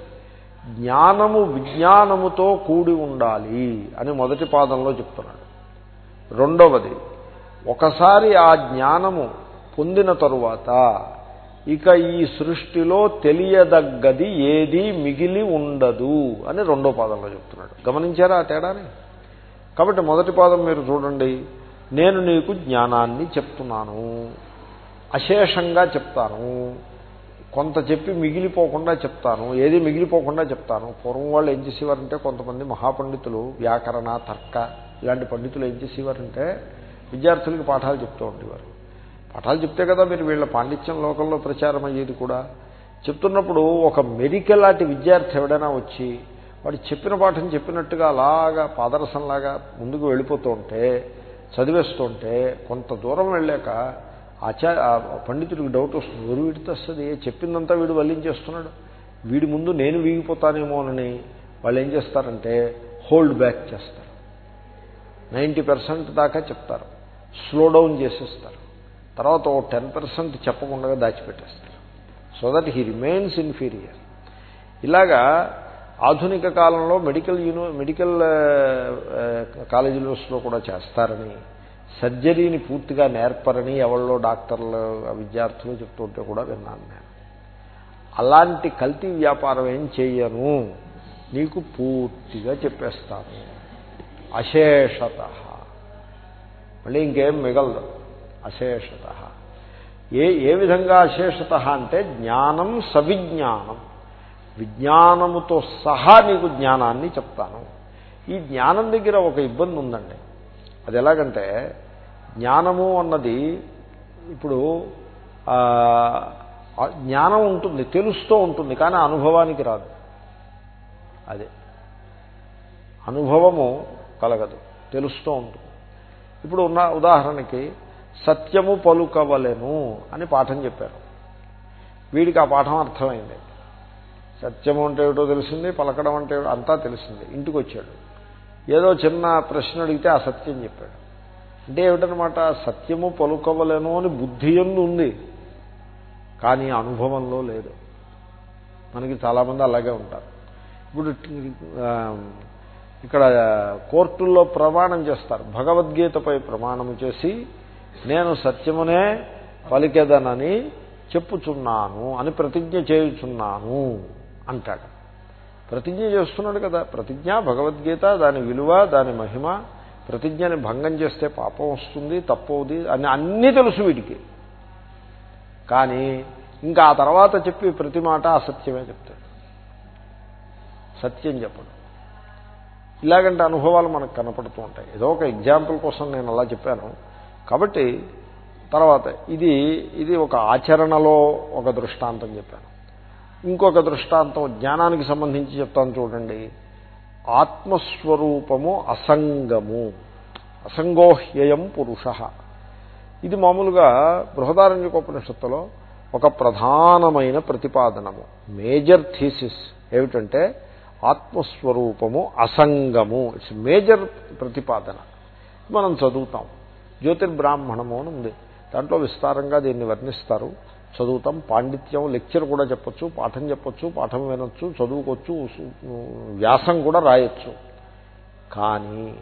జ్ఞానము విజ్ఞానముతో కూడి ఉండాలి అని మొదటి పాదంలో చెప్తున్నాడు. రెండవది ఒకసారి ఆ జ్ఞానము పొందిన తరువాత ఇక ఈ సృష్టిలో తెలియదగ్గది ఏది మిగిలి ఉండదు అని రెండో పాదంలో చెప్తున్నాడు. గమనించారా ఆ తేడాని? కాబట్టి మొదటి పాదం మీరు చూడండి. నేను నీకు జ్ఞానాన్ని చెప్తున్నాను. అశేషంగా చెప్తాను. కొంత చెప్పి మిగిలిపోకుండా చెప్తాను. ఏది మిగిలిపోకుండా చెప్తాను. పూర్వం వాళ్ళు ఏం చేసేవారంటే కొంతమంది మహాపండితులు వ్యాకరణ తర్క ఇలాంటి పండితులు ఏం చేసేవారంటే విద్యార్థులకు పాఠాలు చెప్తూ ఉండేవారు. పాఠాలు చెప్తే కదా మీరు వీళ్ళ పాండిత్యం లోకంలో ప్రచారం అయ్యేది కూడా. చెప్తున్నప్పుడు ఒక మెడికల్ లాంటి విద్యార్థి ఎవడైనా వచ్చి వాడు చెప్పిన పాఠం చెప్పినట్టుగా అలాగా పాదరసంలాగా ముందుకు వెళ్ళిపోతూ ఉంటే చదివేస్తుంటే కొంత దూరం వెళ్ళాక ఆచార్య పండితుడికి డౌట్ వస్తుంది గురువు వీడితో వస్తుంది చెప్పిందంతా వీడు వల్లించేస్తున్నాడు? వీడి ముందు నేను వీగిపోతానేమోనని వాళ్ళు ఏం చేస్తారంటే హోల్డ్ బ్యాక్ చేస్తారు. నైంటీ పర్సెంట్ దాకా చెప్తారు. స్లో డౌన్ చేసేస్తారు. తర్వాత ఓ టెన్ పర్సెంట్ చెప్పకుండా దాచిపెట్టేస్తారు. So that he remains inferior. ఇలాగా ఆధునిక కాలంలో మెడికల్ యూని మెడికల్ కాలేజీలో కూడా చేస్తారని సర్జరీని పూర్తిగా నేర్పరని ఎవరిలో డాక్టర్లు విద్యార్థులు చెప్తుంటే కూడా విన్నాను నేను. అలాంటి కల్తీ వ్యాపారం ఏం చెయ్యను? నీకు పూర్తిగా చెప్పేస్తాను. అశేషత. మళ్ళీ ఇంకేం మిగలదు. అశేషత. ఏ ఏ విధంగా అశేషత అంటే జ్ఞానం సవిజ్ఞానం. విజ్ఞానముతో సహా నీకు జ్ఞానాన్ని చెప్తాను. ఈ జ్ఞానం దగ్గర ఒక ఇబ్బంది ఉందండి. అది ఎలాగంటే జ్ఞానము అన్నది ఇప్పుడు జ్ఞానం ఉంటుంది తెలుస్తూ ఉంటుంది కానీ అనుభవానికి రాదు. అదే. అనుభవము కలగదు తెలుస్తూ ఉంటుంది. ఇప్పుడు ఉన్న ఉదాహరణకి సత్యము పలుకవలెను అని పాఠం చెప్పారు. వీడికి ఆ పాఠం అర్థమైంది. సత్యము అంటే ఏమిటో తెలిసింది పలకడం అంటే అంతా తెలిసింది ఇంటికి వచ్చాడు ఏదో చిన్న ప్రశ్న అడిగితే ఆ సత్యం చెప్పాడు. అంటే ఏమిటనమాట సత్యము పలుకవలేను అని బుద్ధి ఎందు ఉంది కానీ అనుభవంలో లేదు. మనకి చాలామంది అలాగే ఉంటారు. ఇప్పుడు ఇక్కడ కోర్టుల్లో ప్రమాణం చేస్తారు. భగవద్గీతపై ప్రమాణము చేసి నేను సత్యమునే పలికెదనని చెప్పుచున్నాను అని ప్రతిజ్ఞ చేయుచున్నాను. అంటాడు. ప్రతిజ్ఞ చేస్తున్నాడు కదా. ప్రతిజ్ఞ భగవద్గీత దాని విలువ దాని మహిమ ప్రతిజ్ఞని భంగం చేస్తే పాపం వస్తుంది తప్పవుది అని అన్నీ తెలుసు వీడికి. కానీ ఇంకా ఆ తర్వాత చెప్పి ప్రతి మాట అసత్యమే చెప్తాడు. సత్యం చెప్పడు. ఇలాగంటే అనుభవాలు మనకు కనపడుతూ ఉంటాయి. ఏదో ఒక ఎగ్జాంపుల్ కోసం నేను అలా చెప్పాను. కాబట్టి తర్వాత ఇది ఇది ఒక ఆచరణలో ఒక దృష్టాంతం చెప్పాను. ఇంకొక దృష్టాంతం జ్ఞానానికి సంబంధించి చెప్తాను చూడండి. ఆత్మస్వరూపము అసంగము. అసంగోహ్యయం పురుష. ఇది మామూలుగా బృహదారణ్యకోపనిషత్తులో ఒక ప్రధానమైన ప్రతిపాదనము. మేజర్ థీసిస్ ఏమిటంటే ఆత్మస్వరూపము అసంగము. ఇట్స్ మేజర్ ప్రతిపాదన. మనం చదువుతాం. జ్యోతిర్బ్రాహ్మణము అని ఉంది. దాంట్లో విస్తారంగా దీన్ని వర్ణిస్తారు. చదువుతాం. పాండిత్యం లెక్చర్ కూడా చెప్పొచ్చు పాఠం చెప్పొచ్చు పాఠం వినొచ్చు చదువుకోవచ్చు వ్యాసం కూడా రాయొచ్చు. కానీ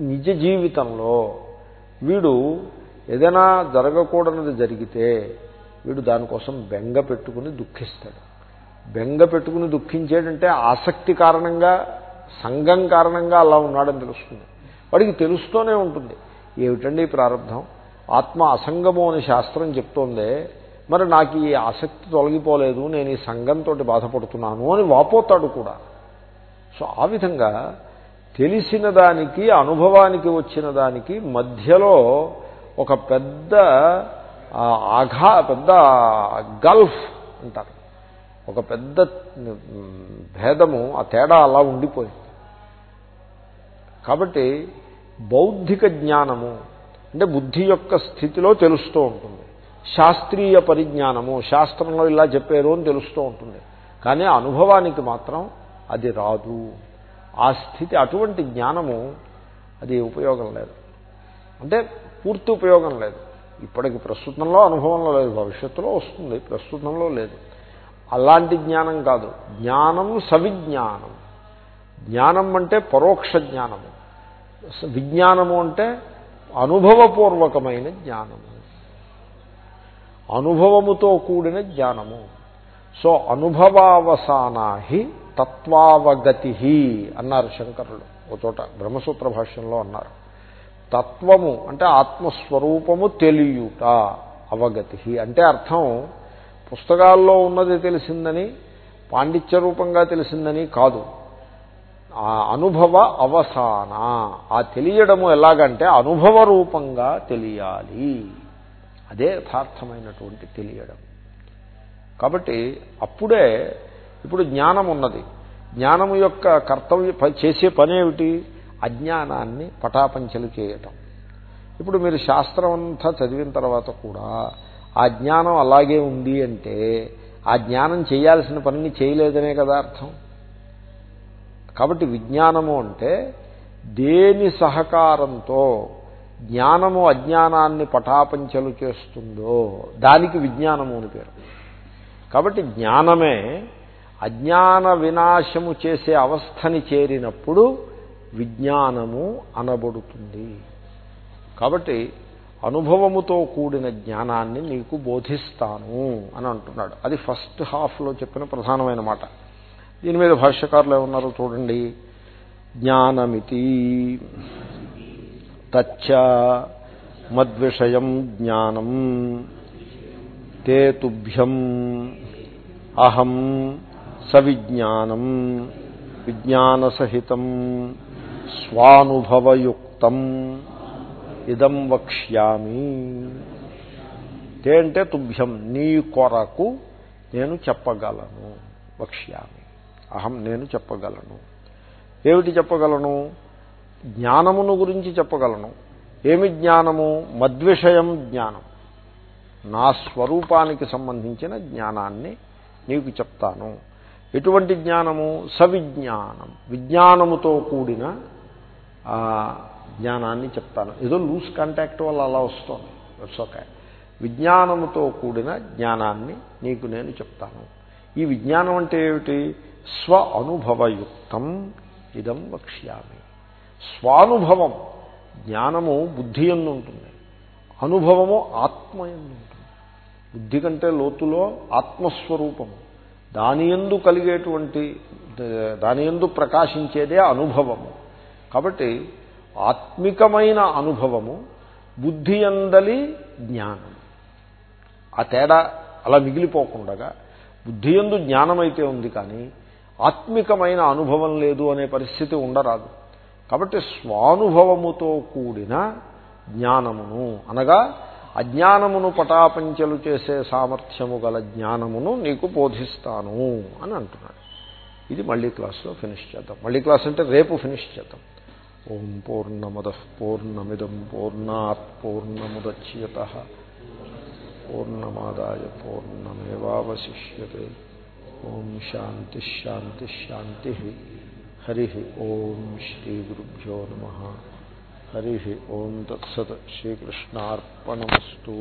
నిజ జీవితంలో వీడు ఏదైనా జరగకూడనిది జరిగితే వీడు దానికోసం బెంగ పెట్టుకుని దుఃఖిస్తాడు. బెంగ పెట్టుకుని దుఃఖించేటంటే ఆసక్తి కారణంగా సంఘం కారణంగా అలా ఉన్నాడని తెలుస్తుంది. వాడికి తెలుస్తూనే ఉంటుంది. ఏమిటండి ఈ ప్రారంభం? ఆత్మ అసంగము అని శాస్త్రం చెప్తోందే మరి నాకు ఈ ఆసక్తి తొలగిపోలేదు నేను ఈ సంఘంతో బాధపడుతున్నాను అని వాపోతాడు కూడా. సో ఆ విధంగా తెలిసిన దానికి అనుభవానికి వచ్చిన దానికి మధ్యలో ఒక పెద్ద ఆఘా పెద్ద గల్ఫ్ అంటారు. ఒక పెద్ద భేదము ఆ తేడా అలా ఉండిపోయింది. కాబట్టి బౌద్ధిక జ్ఞానము అంటే బుద్ధి యొక్క స్థితిలో తెలుస్తూ ఉంటుంది. శాస్త్రీయ పరిజ్ఞానము శాస్త్రంలో ఇలా చెప్పారు అని తెలుస్తూ ఉంటుంది. కానీ అనుభవానికి మాత్రం అది రాదు. ఆ స్థితి అటువంటి జ్ఞానము అది ఉపయోగం లేదు. అంటే పూర్తి ఉపయోగం లేదు. ఇప్పటికి ప్రస్తుతంలో అనుభవంలో లేదు భవిష్యత్తులో వస్తుంది ప్రస్తుతంలో లేదు. అలాంటి జ్ఞానం కాదు. జ్ఞానం సవిజ్ఞానం. జ్ఞానం అంటే పరోక్ష జ్ఞానము. విజ్ఞానము అంటే అనుభవపూర్వకమైన జ్ఞానము. అనుభవముతో కూడిన జ్ఞానము. సో అనుభవావసానాహి తత్వావగతి అన్నారు శంకరులు. ఒక చోట బ్రహ్మసూత్ర భాష్యంలో అన్నారు. తత్వము అంటే ఆత్మస్వరూపము తెలియుట అవగతి అంటే అర్థం పుస్తకాల్లో ఉన్నది తెలిసిందని పాండిత్య రూపంగా తెలిసిందని కాదు. అనుభవ అవసాన. ఆ తెలియడము ఎలాగంటే అనుభవ రూపంగా తెలియాలి. అదే యథార్థమైనటువంటి తెలియడం. కాబట్టి అప్పుడే ఇప్పుడు జ్ఞానం ఉన్నది జ్ఞానము యొక్క కర్తవ్య చేసే పనేమిటి? అజ్ఞానాన్ని పటాపంచలు చేయటం. ఇప్పుడు మీరు శాస్త్రం అంతా చదివిన తర్వాత కూడా ఆ జ్ఞానం అలాగే ఉంది అంటే ఆ జ్ఞానం చేయాల్సిన పనిని చేయలేదనే కదా అర్థం? కాబట్టి విజ్ఞానము అంటే దేని సహకారంతో జ్ఞానము అజ్ఞానాన్ని పటాపంచలు చేస్తుందో దానికి విజ్ఞానము అని పేరు. కాబట్టి జ్ఞానమే అజ్ఞాన వినాశము చేసే అవస్థని చేరినప్పుడు విజ్ఞానము అనబడుతుంది. కాబట్టి అనుభవముతో కూడిన జ్ఞానాన్ని నీకు బోధిస్తాను అని అంటున్నాడు. అది ఫస్ట్ హాఫ్లో చెప్పిన ప్రధానమైన మాట. దీని మీద భాష్యకారులు ఏమన్నారో చూడండి. జ్ఞానమితి తచ్చ మద్విషయం జ్ఞానం తే తుభ్యం అహం సవిజ్ఞానం విజ్ఞానసహితం స్వానుభవయుక్తం ఇదం వక్ష్యామి. తే అంటే తుభ్యం నీ కొరకు నేను చెప్పగలను వక్ష్యామి. అహం నేను చెప్పగలను. ఏమిటి చెప్పగలను? జ్ఞానమును గురించి చెప్పగలను. ఏమి జ్ఞానము? మద్విషయం జ్ఞానం. నా స్వరూపానికి సంబంధించిన జ్ఞానాన్ని నీకు చెప్తాను. ఎటువంటి జ్ఞానము? సవిజ్ఞానం. విజ్ఞానముతో కూడిన జ్ఞానాన్ని చెప్తాను. ఏదో లూజ్ కాంటాక్ట్ వల్ల అలా వస్తుంది. ఇట్స్ ఓకే విజ్ఞానముతో కూడిన జ్ఞానాన్ని నీకు నేను చెప్తాను. ఈ విజ్ఞానం అంటే ఏమిటి? స్వ అనుభవయుక్తం ఇదం వక్ష్యామి. స్వానుభవం జ్ఞానము బుద్ధి ఎందుంటుంది అనుభవము ఆత్మ ఎందు ఉంటుంది బుద్ధి కంటే లోతులో ఆత్మస్వరూపము. దాని ఎందు కలిగేటువంటి దాని ఎందు ప్రకాశించేదే అనుభవము. కాబట్టి ఆత్మికమైన అనుభవము బుద్ధి అందలి జ్ఞానం ఆ తేడా అలా మిగిలిపోకుండగా బుద్ధి ఎందు జ్ఞానమైతే ఉంది కానీ ఆత్మికమైన అనుభవం లేదు అనే పరిస్థితి ఉండరాదు. కాబట్టి స్వానుభవముతో కూడిన జ్ఞానమును అనగా అజ్ఞానమును పటాపంచలు చేసే సామర్థ్యము గల జ్ఞానమును నీకు బోధిస్తాను అని అంటున్నాడు. ఇది మళ్ళీ క్లాస్లో ఫినిష్ చేద్దాం. మళ్ళీ క్లాస్ అంటే రేపు ఫినిష్ చేద్దాం. ఓం పూర్ణమద పూర్ణమిదం పూర్ణాత్ పూర్ణముద్యత పూర్ణమాదాయ పూర్ణమేవాశిష్యతే ओम शांति शांति शांति हरि ओम श्री गुरुभ्यो नम। हरि ओम तत्सत श्रीकृष्णापणमस्तु